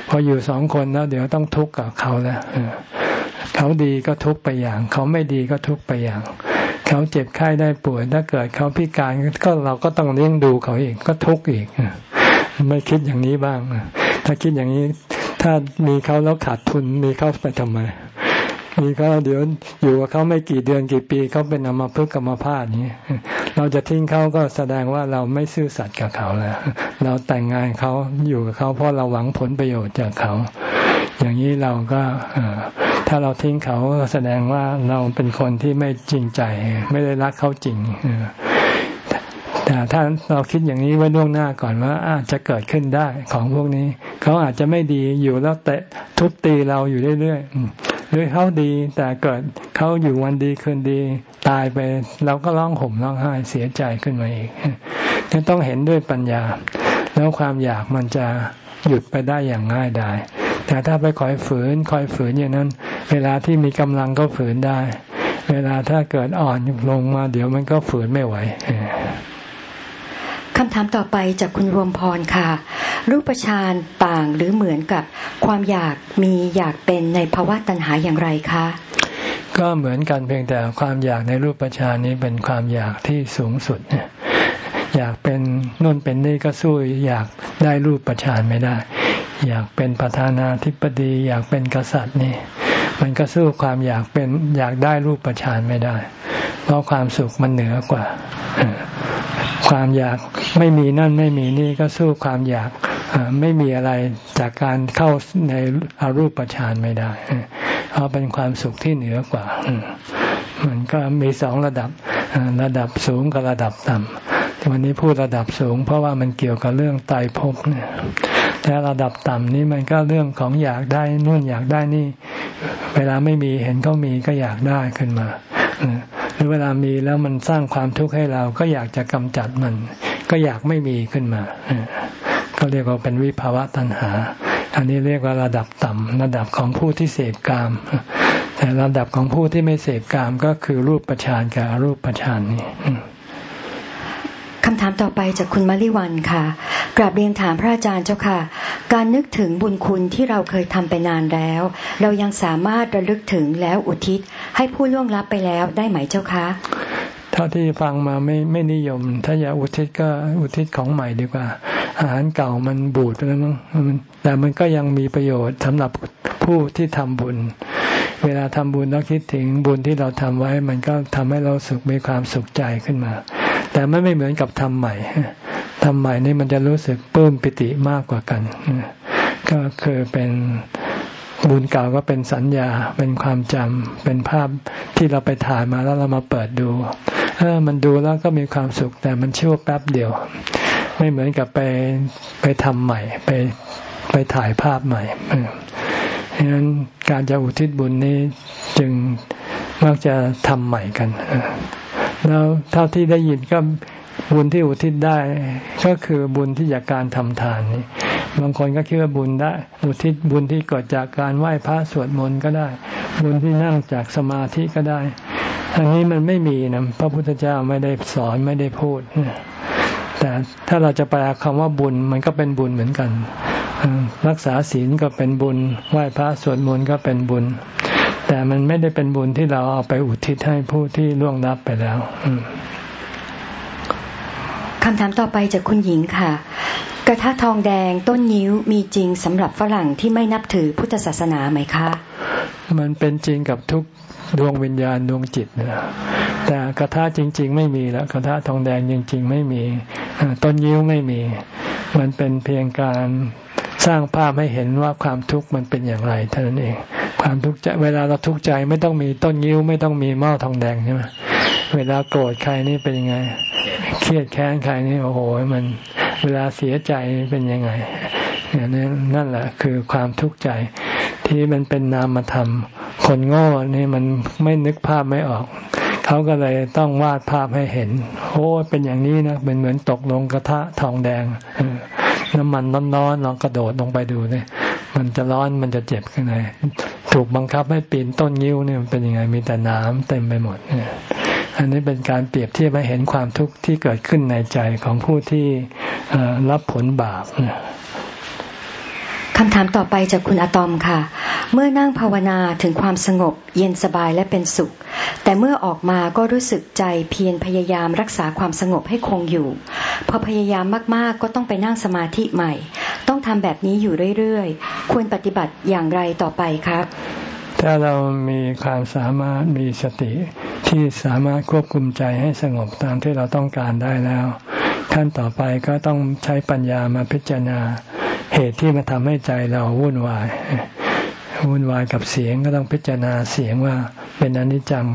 พออยู่สองคนแล้ว เดี๋ยวต้องทุกข์กับเขาแล้วเขาดีก็ทุกข์ไปอย่าง เขาไม่ดีก็ทุกข์ไปอย่าง เขาเจ็บไข้ได้ป่วยถ้าเกิดเขาพิการก็เราก็ต้องเลี้ยงดูเขาอีกก็ทุกข์อีกไม่คิดอย่างนี้บ้าง ถ้าคิดอย่างนี้ ถ้ามีเขาแล้วขาดทุนมีเขาไปทำไม มีเขาเดี๋ยวอยู่กับเขาไม่กี่เดือนกี่ปีเขาเป็นอมาพึกกรรมพาดนี้เราจะทิ้งเขาก็แสดงว่าเราไม่ซื่อสัตย์กับเขาแล้ว เราแต่งงานเขาอยู่กับเขาเพราะเราหวังผลประโยชน์จากเขา อย่างนี้เราก็ถ้าเราทิ้งเขาแสดงว่าเราเป็นคนที่ไม่จริงใจ ไม่ได้รักเขาจริง แต่ถ้าเราคิดอย่างนี้ไว้ล่วงหน้าก่อนว่าอาจจะเกิดขึ้นได้ของพวกนี้ เขาอาจจะไม่ดีอยู่แล้วเตะทุบตีเราอยู่เรื่อยๆหรือเขาดีแต่เกิดเขาอยู่วันดีคืนดี ตายไปเราก็ร้องห่มร้องไห้เสียใจขึ้นมาอีกจะต้องเห็นด้วยปัญญา แล้วความอยากมันจะหยุดไปได้อย่างง่ายดายแต่ถ้าไปคอยฝืนคอยฝืนอย่างนั้น เวลาที่มีกำลังก็ฝืนได้ เวลาถ้าเกิดอ่อนลงมา เดี๋ยวมันก็ฝืนไม่ไหว คำถามต่อไปจากคุณรวมพรค่ะ รูปฌานต่างหรือเหมือนกับความอยากมีอยากเป็นในภาวะตัณหาอย่างไรคะ ก็เหมือนกันเพียงแต่ความอยากในรูปฌานนี้เป็นความอยากที่สูงสุดเนี่ยอยากเป็นนุ่นเป็นนี่ก็สู้อยากได้รูปฌานไม่ได้ อยากเป็นประธานาธิบดี อยากเป็นกษัตริย์นี่มันก็สู้ความอยากเป็นอยากได้รูปฌานไม่ได้ เพราะความสุขมันเหนือกว่า ความอยากไม่มีนั่นไม่มีนี่ก็สู้ความอยากไม่มีอะไรจากการเข้าในอรูปฌานไม่ได้ เพราะเป็นความสุขที่เหนือกว่า มันก็มีสองระดับ ระดับสูงกับระดับต่ำวันนี้พูดระดับสูง เพราะว่ามันเกี่ยวกับเรื่องตายภพเนี่ยแต่ระดับต่ำนี้มันก็เรื่องของอยากได้นู่นอยากได้นี่ เวลาไม่มีเห็นก็มีก็อยากได้ขึ้นมา หรือเวลามีแล้วมันสร้างความทุกข์ให้เราก็อยากจะกำจัดมัน ก็อยากไม่มีขึ้นมา ก็เรียกว่าเป็นวิภาวะตัณหา อันนี้เรียกว่าระดับต่ำระดับของผู้ที่เสพกาม แต่ระดับของผู้ที่ไม่เสพกามก็คือรูปประชานกับรูปประชานนี่ คำถามต่อไปจากคุณมาริวันค่ะ กราบเรียนถามพระอาจารย์เจ้าค่ะ การนึกถึงบุญคุณที่เราเคยทำไปนานแล้ว เรายังสามารถระลึกถึงแล้วอุทิศ ให้ผู้ล่วงลับไปแล้วได้ไหมเจ้าคะเท่าที่ฟังมาไม่ไม่นิยม ถ้าอยากอุทิศก็อุทิศของใหม่ดีกว่า อาหารเก่ามันบูดไปแล้วมั้งแต่มันก็ยังมีประโยชน์สำหรับผู้ที่ทำบุญเวลาทำบุญต้องคิดถึงบุญที่เราทำไว้ มันก็ทำให้เราสุขมีความสุขใจขึ้นมา แต่ไม่ไม่เหมือนกับทำใหม่ทำใหม่นี่มันจะรู้สึกปลื้มปิติมากกว่ากัน ก็คือเป็นบุญเก่าก็เป็นสัญญา เป็นความจำเป็นภาพที่เราไปถ่ายมาแล้วเรามาเปิดดูเออมันดูแล้วก็มีความสุข แต่มันชั่วแป๊บเดียว ไม่เหมือนกับไปไปทำใหม่ ไปไปถ่ายภาพใหม่เพราะฉะนั้นการจะอุทิศบุญนี้จึงมักจะทำใหม่กัน แล้วเท่าที่ได้ยินก็บุญที่อุทิศได้ ก็คือบุญที่จากการทำทานนี่บางคนก็คิดว่าบุญได้ อุทิศบุญที่เกิดจากการไหว้พระสวดมนต์ก็ได้ บุญที่นั่งจากสมาธิก็ได้ อันนี้มันไม่มีนะพระพุทธเจ้าไม่ได้สอนไม่ได้พูดแต่ถ้าเราจะแปลคำว่าบุญมันก็เป็นบุญเหมือนกัน รักษาศีลก็เป็นบุญ ไหว้พระสวดมนต์ก็เป็นบุญ แต่มันไม่ได้เป็นบุญที่เราเอาไปอุทิศให้ผู้ที่ล่วงลับไปแล้วคำถามต่อไปจากคุณหญิงค่ะ กระทะทองแดงต้นนิ้วมีจริงสำหรับฝรั่งที่ไม่นับถือพุทธศาสนาไหมคะ มันเป็นจริงกับทุกดวงวิญญาณดวงจิตนะแต่กระทะจริง ๆ ไม่มีแล้วกระทะทองแดงจริง ๆ ไม่มีต้นยิ้วไม่มี มันเป็นเพียงการ สร้างภาพให้เห็นว่าความทุกข์มันเป็นอย่างไรเท่านั้นเอง ความทุกข์ใจเวลาเราทุกข์ใจไม่ต้องมีต้นยิ้วไม่ต้องมีหม้อทองแดงใช่ไหมเวลาโกรธใครนี่เป็นยังไง เครียดแค้นใครนี่โอ้โหมันเวลาเสียใจเป็นยังไงนี่นั่นแหละคือความทุกข์ใจที่มันเป็นนามธรรม คนโง่นี่มันไม่นึกภาพไม่ออก เขาก็เลยต้องวาดภาพให้เห็นโอ้เป็นอย่างนี้นะเป็นเหมือนตกลงกระทะทองแดง น้ำมันร้อนๆลองกระโดดลงไปดูเลยมันจะร้อนมันจะเจ็บข้างในถูกบังคับให้ปีนต้นยิ้วเนี่ยมันเป็นยังไงมีแต่น้ำเต็มไปหมดเนี่ยอันนี้เป็นการเปรียบเทียบให้เห็นความทุกข์ที่เกิดขึ้นในใจของผู้ที่รับผลบาป คำถามต่อไปจากคุณอะตอมค่ะ เมื่อนั่งภาวนาถึงความสงบ เย็นสบายและเป็นสุข แต่เมื่อออกมาก็รู้สึกใจเพียรพยายามรักษาความสงบให้คงอยู่ พอพยายามมากๆก็ต้องไปนั่งสมาธิใหม่ ต้องทำแบบนี้อยู่เรื่อยๆ ควรปฏิบัติอย่างไรต่อไปครับ ถ้าเรามีความสามารถมีสติที่สามารถควบคุมใจให้สงบตามที่เราต้องการได้แล้ว ขั้นต่อไปก็ต้องใช้ปัญญามาพิจารณา เหตุที่มาทำให้ใจเราวุ่นวาย วุ่นวายกับเสียงก็ต้องพิจารณาเสียงว่าเป็นอนิจจัง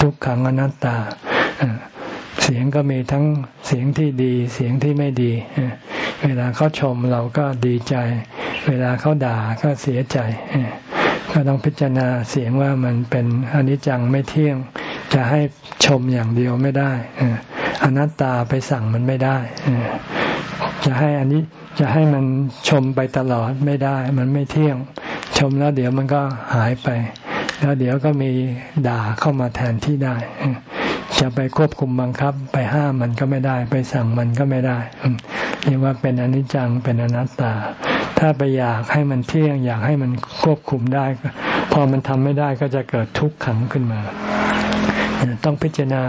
ทุกขังอนัตตา เสียงก็มีทั้งเสียงที่ดีเสียงที่ไม่ดี เวลาเขาชมเราก็ดีใจ เวลาเขาด่าก็เสียใจ ก็ต้องพิจารณาเสียงว่ามันเป็นอนิจจังไม่เที่ยง จะให้ชมอย่างเดียวไม่ได้อนัตตาไปสั่งมันไม่ได้ จะให้อันนี้จะให้มันชมไปตลอดไม่ได้ มันไม่เที่ยง ชมแล้วเดี๋ยวมันก็หายไป แล้วเดี๋ยวก็มีด่าเข้ามาแทนที่ได้ จะไปควบคุมบังคับ ไปห้ามมันก็ไม่ได้ ไปสั่งมันก็ไม่ได้เรียกว่าเป็นอนิจจังเป็นอนัตตา ถ้าไปอยากให้มันเที่ยง อยากให้มันควบคุมได้ พอมันทำไม่ได้ก็จะเกิดทุกข์ขังขึ้นมาต้องพิจารณา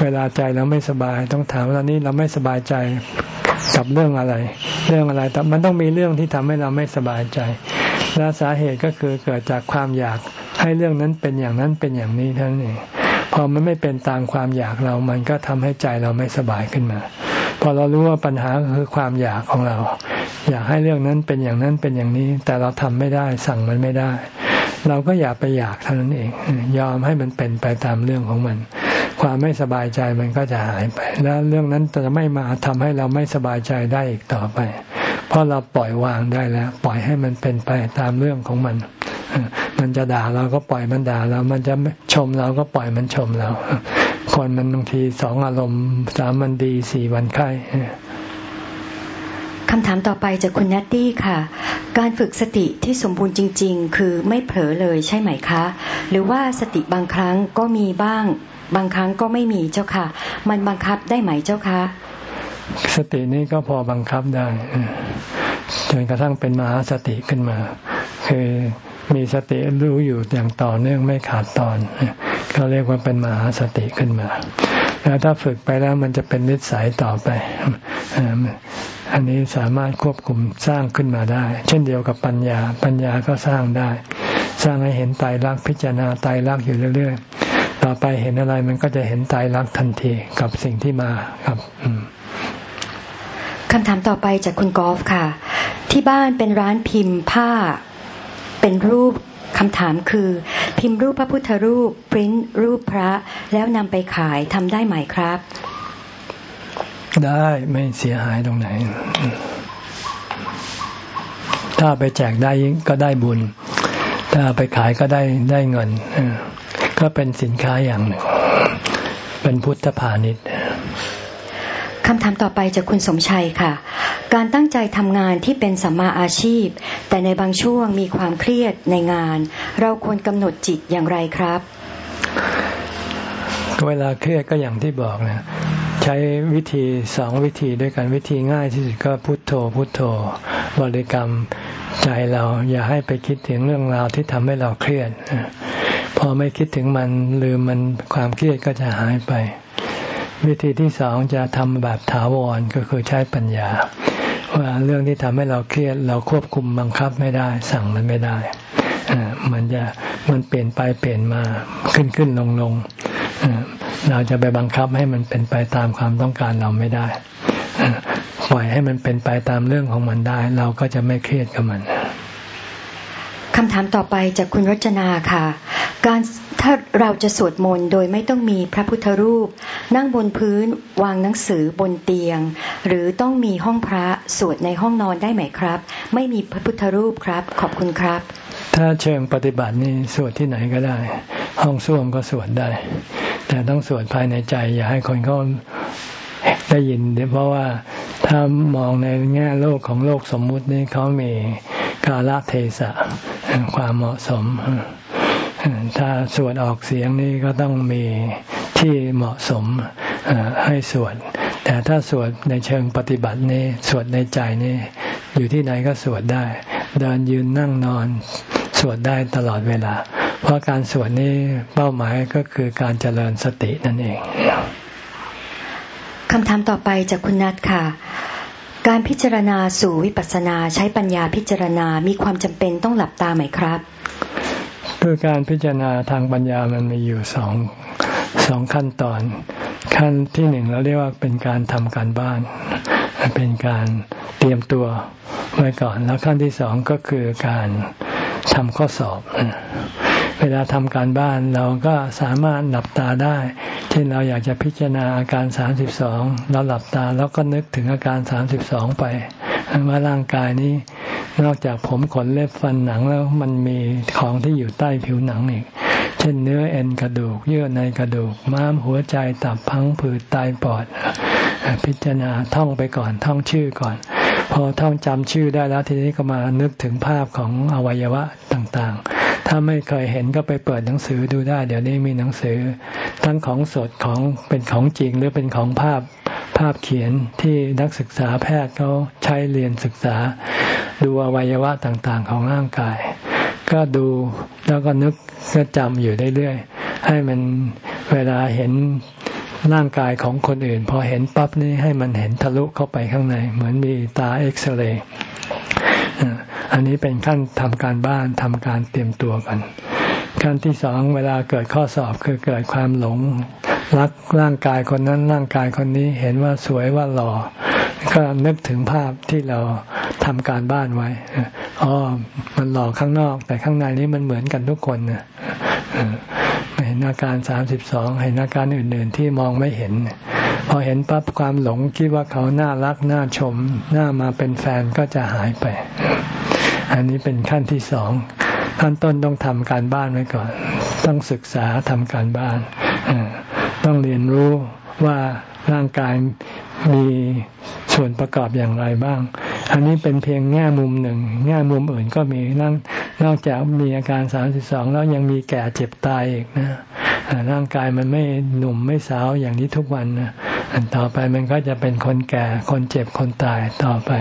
เวลาใจเราไม่สบาย ต้องถามว่านี้เราไม่สบายใจ กับเรื่องอะไร เรื่องอะไรแต่มันต้องมีเรื่องที่ทำให้เราไม่สบายใจ และสาเหตุก็คือเกิดจากความอยากให้เรื่องนั้นเป็นอย่างนั้นเป็นอย่างนี้ท่านเองพอมันไม่เป็นตามความอยากเรา มันก็ทำให้ใจเราไม่สบายขึ้นมา พอเรารู้ว่าปัญหาคือความอยากของเรา อยากให้เรื่องนั้นเป็นอย่างนั้นเป็นอย่างนี้ แต่เราทำไม่ได้สั่งมันไม่ได้ เราก็อย่าไปอยากเท่านั้นเอง ยอมให้มันเป็นไปตามเรื่องของมัน ความไม่สบายใจมันก็จะหายไป แล้วเรื่องนั้นจะไม่มาทำให้เราไม่สบายใจได้อีกต่อไป เพราะเราปล่อยวางได้แล้ว ปล่อยให้มันเป็นไปตามเรื่องของมัน มันจะด่าเราก็ปล่อยมันด่าเรา มันจะชมเราก็ปล่อยมันชมเรา คนมันบางทีสองอารมณ์สามวันดีสี่วันไข้คำถามต่อไปจากคุณนัตตี้ค่ะ การฝึกสติที่สมบูรณ์จริง ๆ คือไม่เผลอเลยใช่ไหมคะ หรือว่าสติบางครั้งก็มีบ้าง บางครั้งก็ไม่มีเจ้าค่ะ มันบังคับได้ไหมเจ้าคะสตินี้ก็พอบังคับได้จนกระทั่งเป็นมหาสติขึ้นมา คือมีสติรู้อยู่อย่างต่อเนื่องไม่ขาดตอนเขาเรียกว่าเป็นมหาสติขึ้นมา แล้วถ้าฝึกไปแล้วมันจะเป็นนิสัยต่อไปอันนี้สามารถควบคุมสร้างขึ้นมาได้ เช่นเดียวกับปัญญา ปัญญาก็สร้างได้ สร้างให้เห็นตายรักพิจารณาตายรักอยู่เรื่อยๆ ต่อไปเห็นอะไรมันก็จะเห็นตายรักทันทีกับสิ่งที่มาครับคำถามต่อไปจากคุณกอล์ฟค่ะ ที่บ้านเป็นร้านพิมพ์ผ้า เป็นรูปคำถามคือ พิมพ์รูปพระพุทธรูปปริ้นรูปพระ แล้วนำไปขายทำได้ไหมครับ ได้ไม่เสียหายตรงไหน ถ้าไปแจกได้ก็ได้บุญ ถ้าไปขายก็ได้ได้เงิน ก็เป็นสินค้าอย่างหนึ่ง เป็นพุทธพาณิชย์คำถามต่อไปจากคุณสมชัยค่ะ การตั้งใจทำงานที่เป็นสัมมาอาชีพ แต่ในบางช่วงมีความเครียดในงาน เราควรกำหนดจิตอย่างไรครับ เวลาเครียดก็อย่างที่บอกนะใช้วิธีสองวิธีด้วยกันวิธีง่ายที่สุดก็พุโทโธ พุโทโธ บริกรรมใจเราอย่าให้ไปคิดถึงเรื่องราวที่ทำให้เราเครียด พอไม่คิดถึงมันลืมมันความเครียดก็จะหายไป วิธีที่สองจะทำแบบถาวรก็คือใช้ปัญญา ว่าเรื่องที่ทำให้เราเครียด เราควบคุมบังคับไม่ได้ สั่งมันไม่ได้มันจะมันเปลี่ยนไปเปลี่ยนมาขึ้นขึ้นลงลงเราจะไปบังคับให้มันเป็นไปตามความต้องการเราไม่ได้ ปล่อยให้มันเป็นไปตามเรื่องของมันได้ เราก็จะไม่เครียดกับมัน คำถามต่อไปจากคุณรจนาค่ะ การถ้าเราจะสวดมนต์โดยไม่ต้องมีพระพุทธรูป นั่งบนพื้นวางหนังสือบนเตียง หรือต้องมีห้องพระสวดในห้องนอนได้ไหมครับ ไม่มีพระพุทธรูปครับ ขอบคุณครับ ถ้าเชิงปฏิบัตินี่สวดที่ไหนก็ได้ ห้องส้วมก็สวดได้ แต่ต้องสวดภายในใจ อย่าให้คนเขาได้ยินเพราะว่าถ้ามองในแง่โลกของโลกสมมุตินี่เขามีกาลเทศะ ความเหมาะสม ถ้าสวดออกเสียงนี่ก็ต้องมีที่เหมาะสมให้สวด แต่ถ้าสวดในเชิงปฏิบัตินี่สวดในใจนี่อยู่ที่ไหนก็สวดได้ เดินยืนนั่งนอน สวดได้ตลอดเวลา เพราะการสวดนี้เป้าหมายก็คือการเจริญสตินั่นเองคำถามต่อไปจากคุณนัทค่ะ การพิจารณาสู่วิปัสสนาใช้ปัญญาพิจารณา มีความจำเป็นต้องหลับตาไหมครับ คือการพิจารณาทางปัญญามันมีอยู่สองสองขั้นตอน ขั้นที่หนึ่งเราเรียกว่าเป็นการทำการบ้าน เป็นการเตรียมตัวไว้ก่อน แล้วขั้นที่สองก็คือการทำข้อสอบ เวลาทำการบ้านเราก็สามารถหลับตาได้ เช่นเราอยากจะพิจารณาอาการสามสิบสองเราหลับตาแล้วก็นึกถึงอาการสามสิบสองไปว่าร่างกายนี้ นอกจากผมขนเล็บฟันหนังแล้วมันมีของที่อยู่ใต้ผิวหนังอีก เช่นเนื้อเอ็นกระดูก เยื่อในกระดูก ม้ามหัวใจตับพังผืดไตปอด พิจารณาท่องไปก่อนท่องชื่อก่อนพอท่องจำชื่อได้แล้วทีนี้ก็มานึกถึงภาพของอวัยวะต่างๆ ถ้าไม่เคยเห็นก็ไปเปิดหนังสือดูได้ เดี๋ยวนี้มีหนังสือ ทั้งของสดของเป็นของจริงหรือเป็นของภาพภาพเขียนที่นักศึกษาแพทย์เขาใช้เรียนศึกษา ดูอวัยวะต่างๆ ของร่างกาย ก็ดูแล้วก็นึกก็จำอยู่เรื่อยๆให้มันเวลาเห็นร่างกายของคนอื่น พอเห็นปั๊บนี่ให้มันเห็นทะลุเข้าไปข้างใน เหมือนมีตาเอ็กซเรย์ อันนี้เป็นขั้นทำการบ้านทำการเตรียมตัวกัน ขั้นที่สองเวลาเกิดข้อสอบคือเกิดความหลง รักร่างกายคนนั้นร่างกายคนนี้เห็นว่าสวยว่าหล่อ ก็นึกถึงภาพที่เราทำการบ้านไว้อ๋อมันหล่อข้างนอก แต่ข้างในนี้มันเหมือนกันทุกคนนะเห็นอาการสามสิบสองเห็นอาการอื่น ๆ ที่มองไม่เห็น พอเห็นปั๊บความหลงคิดว่าเขาน่ารักน่าชม น่ามาเป็นแฟนก็จะหายไป อันนี้เป็นขั้นที่สองขั้นต้นต้องทำการบ้านไว้ก่อน ต้องศึกษาทำการบ้าน ต้องเรียนรู้ว่าร่างกายมีส่วนประกอบอย่างไรบ้าง อันนี้เป็นเพียงแง่มุมหนึ่ง แง่มุมอื่นก็มีนั่งนอกจากมีอาการสามสิบสองแล้วยังมีแก่เจ็บตายอีกนะร่างกายมันไม่หนุ่มไม่สาวอย่างนี้ทุกวันนะ อันต่อไปมันก็จะเป็นคนแก่คนเจ็บคนตายต่อไป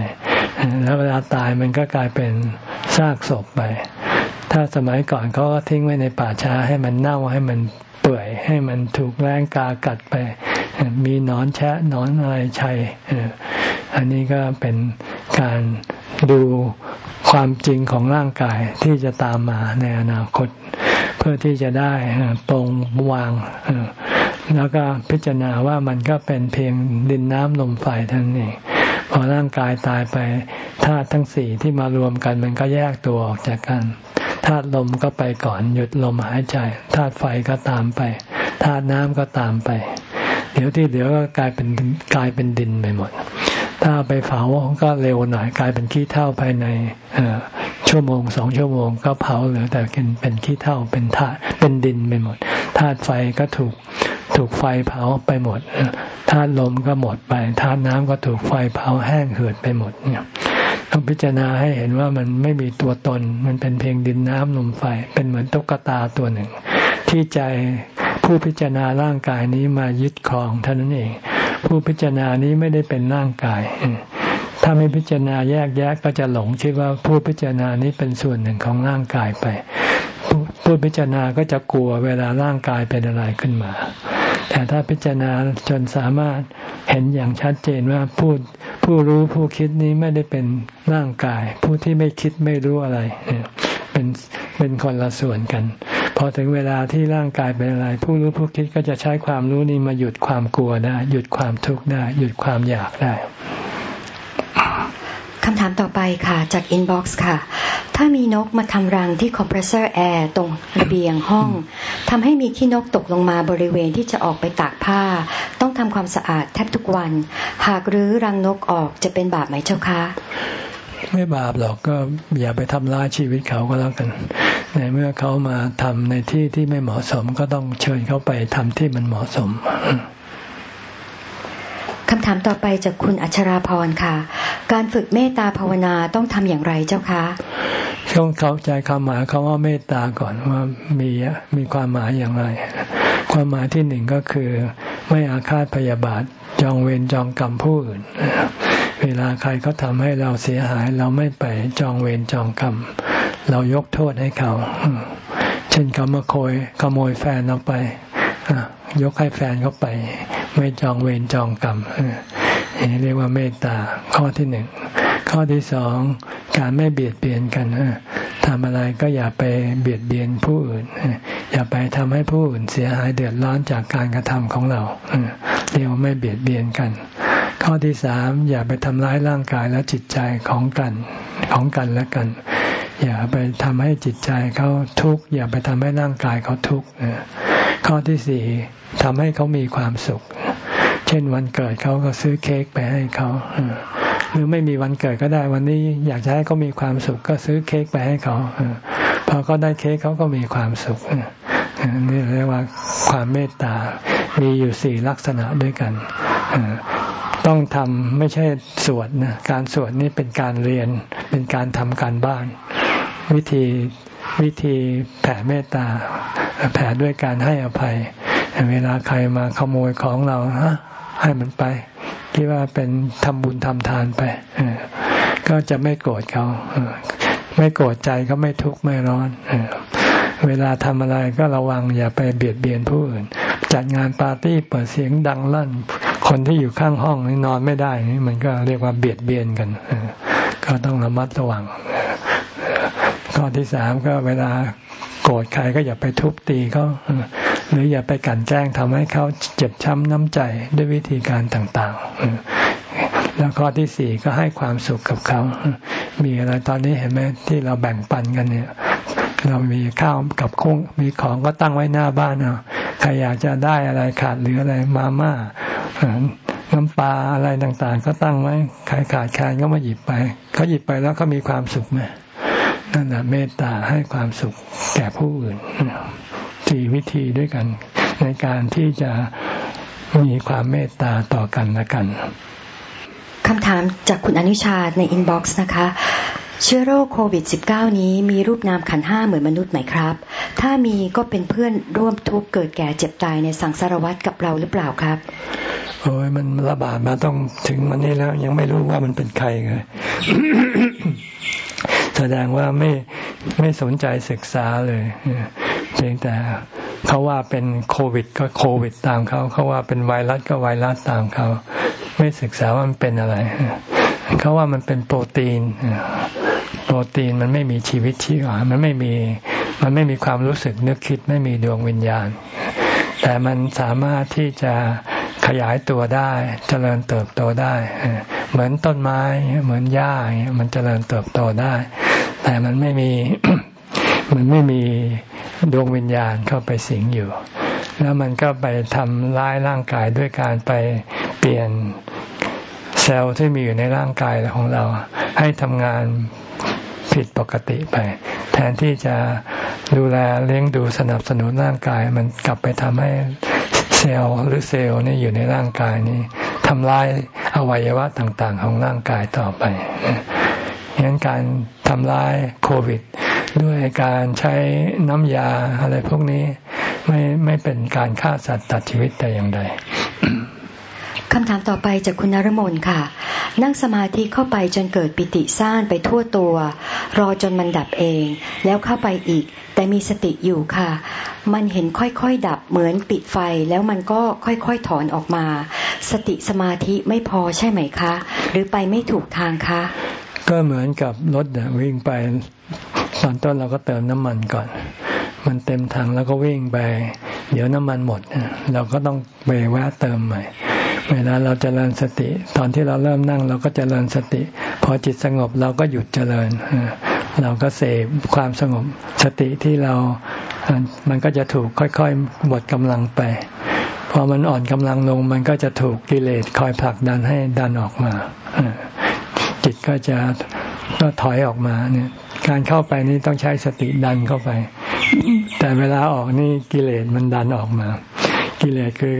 แล้วเวลาตายมันก็กลายเป็นซากศพไป ถ้าสมัยก่อนเขาก็ทิ้งไว้ในป่าช้าให้มันเน่าให้มันเปื่อย ให้มันถูกแรงกากัดไป มีนอนแชะนอนอะไรชัยอันนี้ก็เป็นการดูความจริงของร่างกายที่จะตามมาในอนาคต เพื่อที่จะได้ปรงวาง แล้วก็พิจารณาว่ามันก็เป็นเพียงดินน้ำลมไฟท่านั้นเองพอร่างกายตายไปธาตุทั้งสี่ที่มารวมกันมันก็แยกตัวออกจากกันธาตุลมก็ไปก่อนหยุดลมหายใจธาตุไฟก็ตามไปธาตุน้ำก็ตามไป เดี๋ยวที่เดี๋ยวก็กลายเป็นกลายเป็นดินไปหมด ถ้าไปเผาก็เร็วหน่อยกลายเป็นขี้เท่าภายในชั่วโมงสองชั่วโมงก็เผาเหลือแต่เป็นเป็นขี้เท่าเป็นธาตุเป็นดินไปหมดธาตุไฟก็ถูก ถูกไฟเผาไปหมดธาตุลมก็หมดไปธาตุน้ำก็ถูกไฟเผาแห้งเหือดไปหมดเนี่ยต้องพิจารณาให้เห็นว่ามันไม่มีตัวตน มันเป็นเพียงดินน้ำลมไฟ เป็นเหมือนตุ๊กตาตัวหนึ่ง ที่ใจผู้พิจารณาร่างกายนี้มายึดครองเท่านั้นเอง ผู้พิจารณานี้ไม่ได้เป็นร่างกาย ถ้าไม่พิจารณาแยกแยะก็จะหลงคิดว่าผู้พิจารณานี้เป็นส่วนหนึ่งของร่างกายไป ผู้พิจารณาก็จะกลัวเวลาร่างกายเป็นอะไรขึ้นมา แต่ถ้าพิจารณาจนสามารถเห็นอย่างชัดเจนว่าผู้ผู้รู้ผู้คิดนี้ไม่ได้เป็นร่างกาย ผู้ที่ไม่คิดไม่รู้อะไรเป็นเป็นคนละส่วนกัน พอถึงเวลาที่ร่างกายเป็นอะไร ผู้รู้ผู้คิดก็จะใช้ความรู้นี้มาหยุดความกลัวได้ หยุดความทุกข์ได้ หยุดความอยากได้ คำถามต่อไปค่ะจาก inbox ค่ะ ถ้ามีนกมาทำรังที่คอมเพรสเซอร์แอร์ตรงระเบียงห้องทำให้มีขี้นกตกลงมาบริเวณที่จะออกไปตากผ้า ต้องทำความสะอาดแทบทุกวัน หากรื้อรังนกออกจะเป็นบาปไหมเจ้าคะไม่บาปหรอกก็อย่าไปทำร้ายชีวิตเขาก็แล้วกัน ในเมื่อเขามาทำในที่ที่ไม่เหมาะสมก็ต้องเชิญเขาไปทำที่มันเหมาะสม คำถามต่อไปจากคุณอัชราพรค่ะ การฝึกเมตตาภาวนาต้องทำอย่างไรเจ้าคะต้องเข้าใจความหมายคาว่าเมตตาก่อนว่ามีมีความหมายอย่างไร ความหมายที่หนึ่งก็คือ ไม่อาฆาตพยาบาทจองเวรจองกรรมผู้อื่นเวลาใครเขาทำให้เราเสียหาย เราไม่ไปจองเวรจองกรรม เรายกโทษให้เขา เช่นเขามาโคยขโมยแฟนเราไปยกให้แฟนเขาไป ไม่จองเวรจองกรรมเรียกว่าเมตตาข้อที่หนึ่งข้อที่สองการไม่เบียดเบียนกันทำอะไรก็อย่าไปเบียดเบียนผู้อื่น อย่าไปทำให้ผู้อื่นเสียหายเดือดร้อนจากการกระทำของเราเรียกว่าไม่เบียดเบียนกัน ข้อที่สามอย่าไปทำร้ายร่างกายและจิตใจของกันของกันและกัน อย่าไปทำให้จิตใจเขาทุกข์อย่าไปทำให้ร่างกายเขาทุกข์ ข้อที่สี่ทำให้เขามีความสุข เช่นวันเกิดเขาก็ซื้อเค้กไปให้เขาหรือไม่มีวันเกิดก็ได้วันนี้อยากจะให้เขามีความสุขก็ซื้อเค้กไปให้เขาพอเขาได้เค้กเขาก็มีความสุขนี่เรียกว่าความเมตตา มีอยู่สี่ลักษณะด้วยกันต้องทำไม่ใช่สวดนะการสวดนี่เป็นการเรียนเป็นการทำการบ้าน วิธี วิธีแผ่เมตตา แผ่ด้วยการให้อภัย เวลาใครมาขโมยของเราฮะให้มันไป คิดว่าเป็นทำบุญทำทานไปก็จะไม่โกรธเขาไม่โกรธใจก็ไม่ทุกข์ไม่ร้อนเวลาทำอะไรก็ระวังอย่าไปเบียดเบียนผู้อื่น จัดงานปาร์ตี้เปิดเสียงดังลั่น คนที่อยู่ข้างห้องนอนไม่ได้นี่มันก็เรียกว่าเบียดเบียนกันก็ต้องระมัดระวัง ข้อที่สามก็เวลาโกรธใครก็อย่าไปทุบตีเขาหรืออย่าไปกันแกล้งทำให้เขาเจ็บช้ำน้ำใจด้วยวิธีการต่างๆ แล้วข้อที่สี่ก็ให้ความสุขกับเขา มีอะไรตอนนี้เห็นไหมที่เราแบ่งปันกันเนี่ย เรามีข้าวกับคุ้งมีของก็ตั้งไว้หน้าบ้านเอาใครอยากจะได้อะไรขาดหรืออะไรมาม่าน้ำปลาอะไรต่างๆ ก็ตั้งไว้ใครขาดแคลนก็มาหยิบไป เขาหยิบไปแล้วเขามีความสุขไหม นั่นแหละเมตตาให้ความสุขแก่ผู้อื่นสี่วิธีด้วยกัน ในการที่จะมีความเมตตาต่อกันและกันคำถามจากคุณอนุชาใน inbox นะคะ เชื้อโรคโควิด -19 นี้มีรูปนามขันห้าเหมือนมนุษย์ไหมครับ ถ้ามีก็เป็นเพื่อนร่วมทุกข์เกิดแก่เจ็บตายในสังสารวัตรกับเราหรือเปล่าครับ โอ้ยมันระบาดมาต้องถึงมันนี่แล้ว ยังไม่รู้ว่ามันเป็นใครเลยแสดงว่าไม่ไม่สนใจศึกษาเลยเพียงแต่เขาว่าเป็นโควิดก็โควิดตามเขาเขาว่าเป็นไวรัสก็ไวรัสตามเขา ไม่ศึกษาว่ามันเป็นอะไรเขาว่ามันเป็นโปรตีน โปรตีนมันไม่มีชีวิตชีวามันไม่มีมันไม่มีความรู้สึกนึกคิดไม่มีดวงวิญญาณ แต่มันสามารถที่จะขยายตัวได้เจริญเติบโตได้ เหมือนต้นไม้เหมือนหญ้ามันเจริญเติบโตได้ แต่มันไม่มีมันไม่มีดวงวิญญาณเข้าไปสิงอยู่ แล้วมันก็ไปทำร้ายร่างกายด้วยการไปเปลี่ยนเซลล์ที่มีอยู่ในร่างกายของเรา ให้ทำงาน ผิดปกติไป แทนที่จะดูแลเลี้ยงดูสนับสนุนร่างกาย มันกลับไปทำให้เซลล์หรือเซลล์นี่อยู่ในร่างกายนี้ทำลายอวัยวะต่างๆ ของร่างกายต่อไปงั้นการทำลายโควิด ด้วยการใช้น้ำยาอะไรพวกนี้ ไม่ไม่เป็นการฆ่าสัตว์ตัดชีวิตแต่อย่างใด คำถามต่อไปจากคุณนรมนค่ะ นั่งสมาธิเข้าไปจนเกิดปิติซ่านไปทั่วตัว รอจนมันดับเอง แล้วเข้าไปอีก แต่มีสติอยู่ค่ะ มันเห็นค่อยๆดับเหมือนปิดไฟแล้วมันก็ค่อยๆถอนออกมา สติสมาธิไม่พอใช่ไหมคะ หรือไปไม่ถูกทางคะ ก็เหมือนกับรถวิ่งไปตอนต้นเราก็เติมน้ำมันก่อน มันเต็มถังแล้วก็วิ่งไป เดี๋ยวน้ำมันหมด เราก็ต้องไปแวะเติมใหม่ เวลาเราจเจริญสติ ตอนที่เราเริ่มนั่งเราก็จเจริญสติ พอจิตสงบเราก็หยุดเจริญ เราก็เสพความสงบสติที่เรา มันก็จะถูกค่อยๆหมดกำลังไป พอมันอ่อนกำลังลง มันก็จะถูกกิเลสคอยผลักดันให้ดันออกมา จิตก็จะก็ถอยออกมาเนี่ยการเข้าไปนี่ต้องใช้สติดันเข้าไป แต่เวลาออกนี่กิเลสมันดันออกมา กิเลสคือ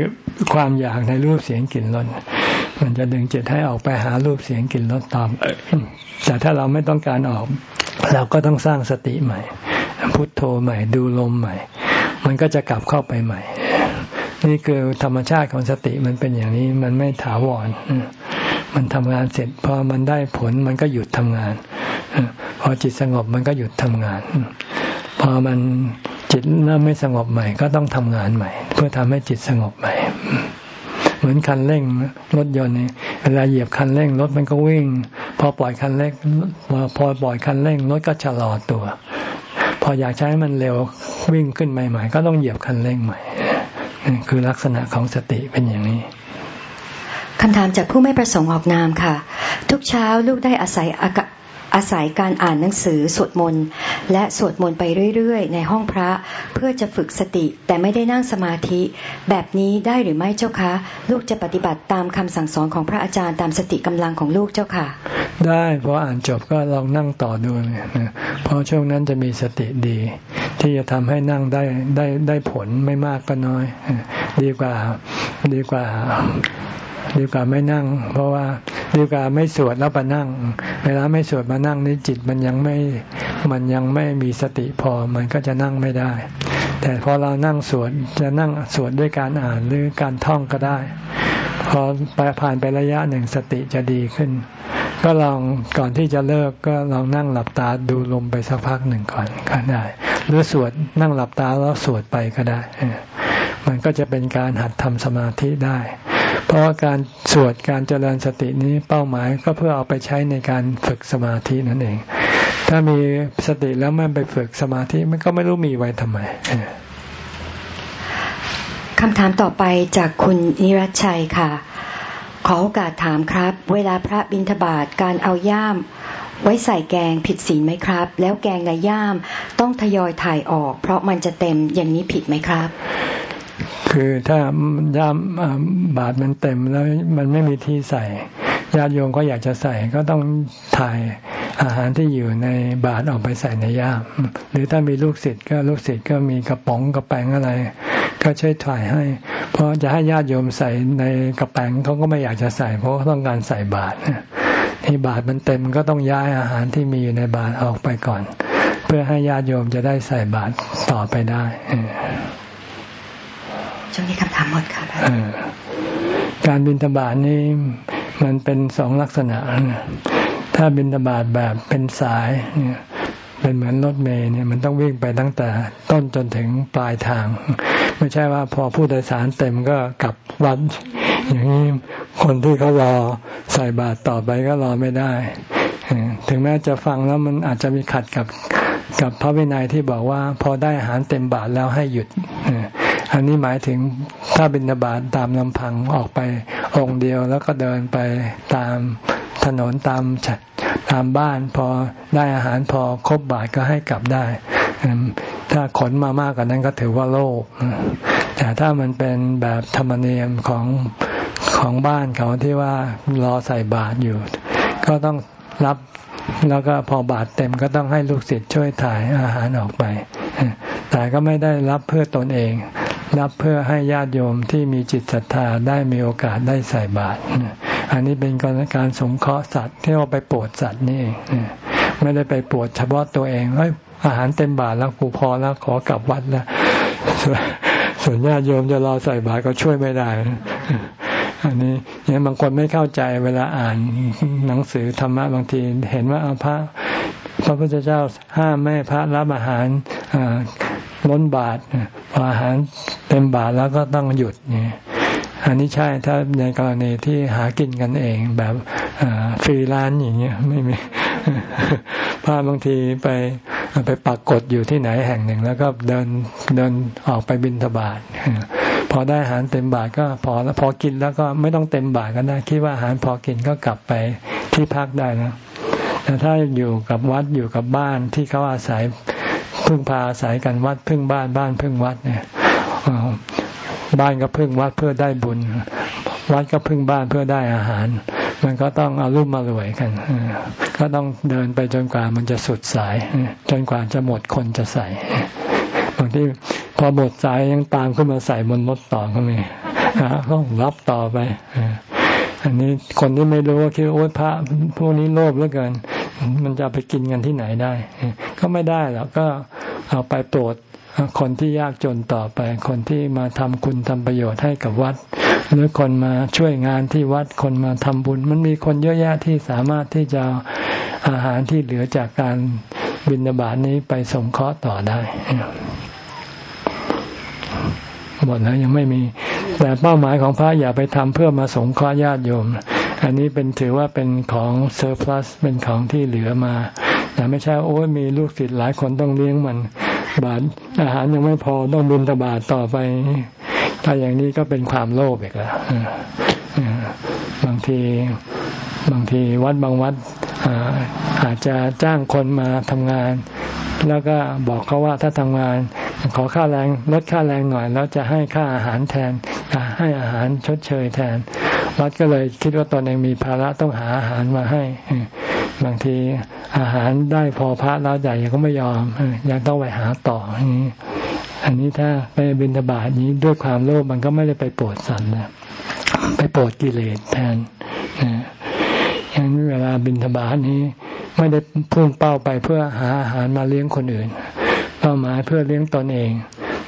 ความอยากในรูปเสียงกลิ่นรสมันจะดึงจิตให้ออกไปหารูปเสียงกลิ่นรสตามแต่ถ้าเราไม่ต้องการออก เราก็ต้องสร้างสติใหม่ พุทโธใหม่ ดูลมใหม่ มันก็จะกลับเข้าไปใหม่ นี่คือธรรมชาติของสติมันเป็นอย่างนี้มันไม่ถาวรมันทำงานเสร็จพอมันได้ผลมันก็หยุดทำงานพอจิตสงบมันก็หยุดทำงาน พอมัน จิตเริ่มไม่สงบใหม่ ก็ต้องทำงานใหม่ เพื่อทำให้จิตสงบใหม่เหมือนคันเร่งรถยนต์นี่เวลาเหยียบคันเร่งรถมันก็วิ่ง พอปล่อยคันเร่งพอปล่อยคันเร่งรถก็ชะลอตัว พออยากใช้มันเร็ววิ่งขึ้นใหม่ ๆ ก็ต้องเหยียบคันเร่งใหม่คือลักษณะของสติเป็นอย่างนี้คำถามจากผู้ไม่ประสงค์ออกนามค่ะ ทุกเช้าลูกได้อาศัยอากาศ อาศัยการอ่านหนังสือสวดมนต์และสวดมนต์ไปเรื่อยๆ ในห้องพระเพื่อจะฝึกสติแต่ไม่ได้นั่งสมาธิ แบบนี้ได้หรือไม่เจ้าคะ ลูกจะปฏิบัติตามคำสั่งสอนของพระอาจารย์ตามสติกำลังของลูกเจ้าค่ะ ได้พราะอ่านจบก็ลองนั่งต่อดูนะเพราะช่วงนั้นจะมีสติดี ที่จะทำให้นั่งได้ได้ได้ผลไม่มากก็น้อย ดีกว่าดีกว่าดีกว่าไม่นั่ง เพราะว่า ดีกว่าไม่สวดแล้วไปนั่ง เวลาไม่สวดมานั่งนี่จิตมันยังไม่มันยังไม่มีสติพอมันก็จะนั่งไม่ได้ แต่พอเรานั่งสวดจะนั่งสวดด้วยการอ่านหรือการท่องก็ได้ พอไปผ่านไประยะหนึ่งสติจะดีขึ้น ก็ลองก่อนที่จะเลิกก็ลองนั่งหลับตาดูลมไปสักพักหนึ่งก่อนก็ได้ หรือสวดนั่งหลับตาแล้วสวดไปก็ได้ มันก็จะเป็นการหัดทำสมาธิได้ เพราะการสวดการเจริญสตินี้เป้าหมายก็เพื่อเอาไปใช้ในการฝึกสมาธินั่นเอง ถ้ามีสติแล้วไม่ไปฝึกสมาธิมันก็ไม่รู้มีไว้ทำไมคำถามต่อไปจากคุณนิรัชชัยค่ะ ขอโอกาสถามครับ เวลาพระบิณฑบาตการเอาย่าม ไว้ใส่แกงผิดศีลไหมครับ แล้วแกงในย่ามต้องทยอยถ่ายออก เพราะมันจะเต็มอย่างนี้ผิดไหมครับ คือถ้าย่ามบาทมันเต็มแล้วมันไม่มีที่ใส่ญาติโยมก็อยากจะใส่ก็ต้องถ่ายอาหารที่อยู่ในบาตรออกไปใส่ในย่ามหรือถ้ามีลูกศิษย์ก็ลูกศิษย์ก็มีกระป๋องกระแป้งอะไร ก็ช่วยถ่ายให้ เพราะจะให้ญาติโยมใส่ในกระแป้งเขาก็ไม่อยากจะใส่ เพราะต้องการใส่บาตรที่บาตรมันเต็มก็ต้องย้ายอาหารที่มีอยู่ในบาตรออกไปก่อน เพื่อให้ญาติโยมจะได้ใส่บาตรต่อไปได้ ช่วงนี้คำถามหมดค่ะการบินตบาทนี้มันเป็นสองลักษณะถ้าบินตบาทแบบเป็นสายเนี่ยเป็นเหมือนรถเมย์เนี่ยมันต้องวิ่งไปตั้งแต่ต้นจนถึงปลายทาง ไม่ใช่ว่าพอผู้โดยสารเต็มก็กลับวัด อย่างนี้คนที่เขารอใส่บาตรต่อไปก็รอไม่ได้ ถึงแม้จะฟังแล้วมันอาจจะมีขัดกับกับพระวินัยที่บอกว่า พอได้อาหารเต็มบาทแล้วให้หยุด อันนี้หมายถึงถ้าบินาบาตตามลำพังออกไปองค์เดียวแล้วก็เดินไปตามถนนตามตามบ้านพอได้อาหารพอครบบาทก็ให้กลับได้ ถ้าขนมามากกว่านั้นก็ถือว่าโลภแต่ถ้ามันเป็นแบบธรรมเนียมของของบ้านเขาที่ว่ารอใส่บาตรอยู่ ก็ต้องรับแล้วก็พอบาตรเต็มก็ต้องให้ลูกศิษย์ช่วยถ่ายอาหารออกไป แต่ก็ไม่ได้รับเพื่อตนเอง รับเพื่อให้ญาติโยมที่มีจิตศรัทธาได้มีโอกาสได้ใส่บาตรอันนี้เป็นการสงเคราะห์สัตว์ที่เราไปโปรดสัตว์นี่เองไม่ได้ไปปวดเฉพาะตัวเองเฮ้ยอาหารเต็มบาทแล้วกูพอแล้วขอกลับวัดแล้วส่วนญาติโยมจะรอใส่บาตรก็ช่วยไม่ได้อันนี้เนี่ยบางคนไม่เข้าใจเวลาอ่านหนังสือธรรมะบางทีเห็นว่าพระพระพุทธเจ้าห้ามไม่พระรับอาหารล้นบาท พออาหารเต็มบาทแล้วก็ต้องหยุดเนี่ยอันนี้ใช่ถ้าในกรณีที่หากินกันเองแบบฟรีแลนซ์อย่างเงี้ยไม่มีพาบางทีไปไปปักกลดอยู่ที่ไหนแห่งหนึ่ง แล้วก็เดินเดินออกไปบิณฑบาตพอได้อาหารเต็มบาตรก็พอแล้วพอกินแล้วก็ไม่ต้องเต็มบาตรก็ได้คิดว่าอาหารพอกินก็กลับไปที่พักได้นะแต่ถ้าอยู่กับวัดอยู่กับบ้านที่เขาอาศัย พึ่งพาอาศัยกันวัดพึ่งบ้านบ้านพึ่งวัดเนี่ยบ้านก็พึ่งวัดเพื่อได้บุญ วัดก็พึ่งบ้านเพื่อได้อาหาร มันก็ต้องเอารุ่มมารวยกันก็ต้องเดินไปจนกว่ามันจะสุดสาย จนกว่าจะหมดคนจะใส่บางที่พอหมดสายยังตามขึ้นมาใส่บนรถต่อก็มีก็รับต่อไปอันนี้คนที่ไม่รู้ว่าคิดโอ๊ยพระพวกนี้โลภเหลือเกิน มันจะไปกินกันที่ไหนได้ ก็ไม่ได้แล้วก็เอาไปโปรดคนที่ยากจนต่อไป คนที่มาทำคุณทำประโยชน์ให้กับวัด หรือคนมาช่วยงานที่วัดคนมาทำบุญ มันมีคนเยอะแยะที่สามารถที่จะอาหารที่เหลือจากการบินบาตนี้ไปสงเคราะห์ต่อได้หมดแล้วยังไม่มี แต่เป้าหมายของพระอย่าไปทำเพื่อมาสงเคราะห์ญาติโยม อันนี้เป็นถือว่าเป็นของเซอร์พลัสเป็นของที่เหลือมา แต่ไม่ใช่โอ้ยมีลูกศิษย์หลายคนต้องเลี้ยงมัน บาทอาหารยังไม่พอต้องบุญตบาทต่อไป ถ้าอย่างนี้ก็เป็นความโลภอีกแล้วบางทีบางทีวัดบางวัดอาจจะจ้างคนมาทำงาน แล้วก็บอกเขาว่าถ้าทำงาน ขอค่าแรงลดค่าแรงหน่อย แล้วจะให้ค่าอาหารแทนให้อาหารชดเชยแทน วัดก็เลยคิดว่าตนเองมีภาระต้องหาอาหารมาให้ บางทีอาหารได้พอพระแล้วใหญ่ก็ไม่ยอมยังต้องไปหาต่ออันนี้ถ้าไปบินทบาทนี้ด้วยความโลภมันก็ไม่ได้ไปโปรดสันนะไปโปรดกิเลสแทนนะอย่างเวลาบินทบาทนี้ไม่ได้พุ่งเป้าไปเพื่อหาอาหารมาเลี้ยงคนอื่น เป้าหมายเพื่อเลี้ยงตนเอง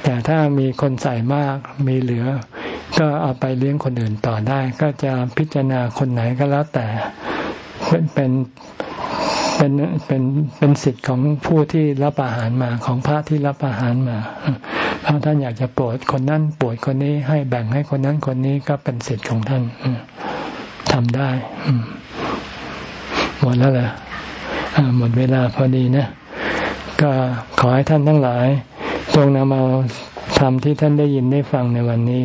แต่ถ้ามีคนใส่มากมีเหลือ ก็เอาไปเลี้ยงคนอื่นต่อได้ ก็จะพิจารณาคนไหนก็แล้วแต่เป็นเป็นเป็นเป็นเป็นสิทธิ์ของผู้ที่รับอาหารมาของพระที่รับอาหารมาพระท่านอยากจะโปรดคนนั้นโปรดคนนี้ให้แบ่งให้คนนั้นคนนี้ก็เป็นสิทธิ์ของท่านทำได้หมดแล้วเหรอหมดเวลาพอดีนะก็ขอให้ท่านทั้งหลายจงนำเอาธรรมที่ท่านได้ยินได้ฟังในวันนี้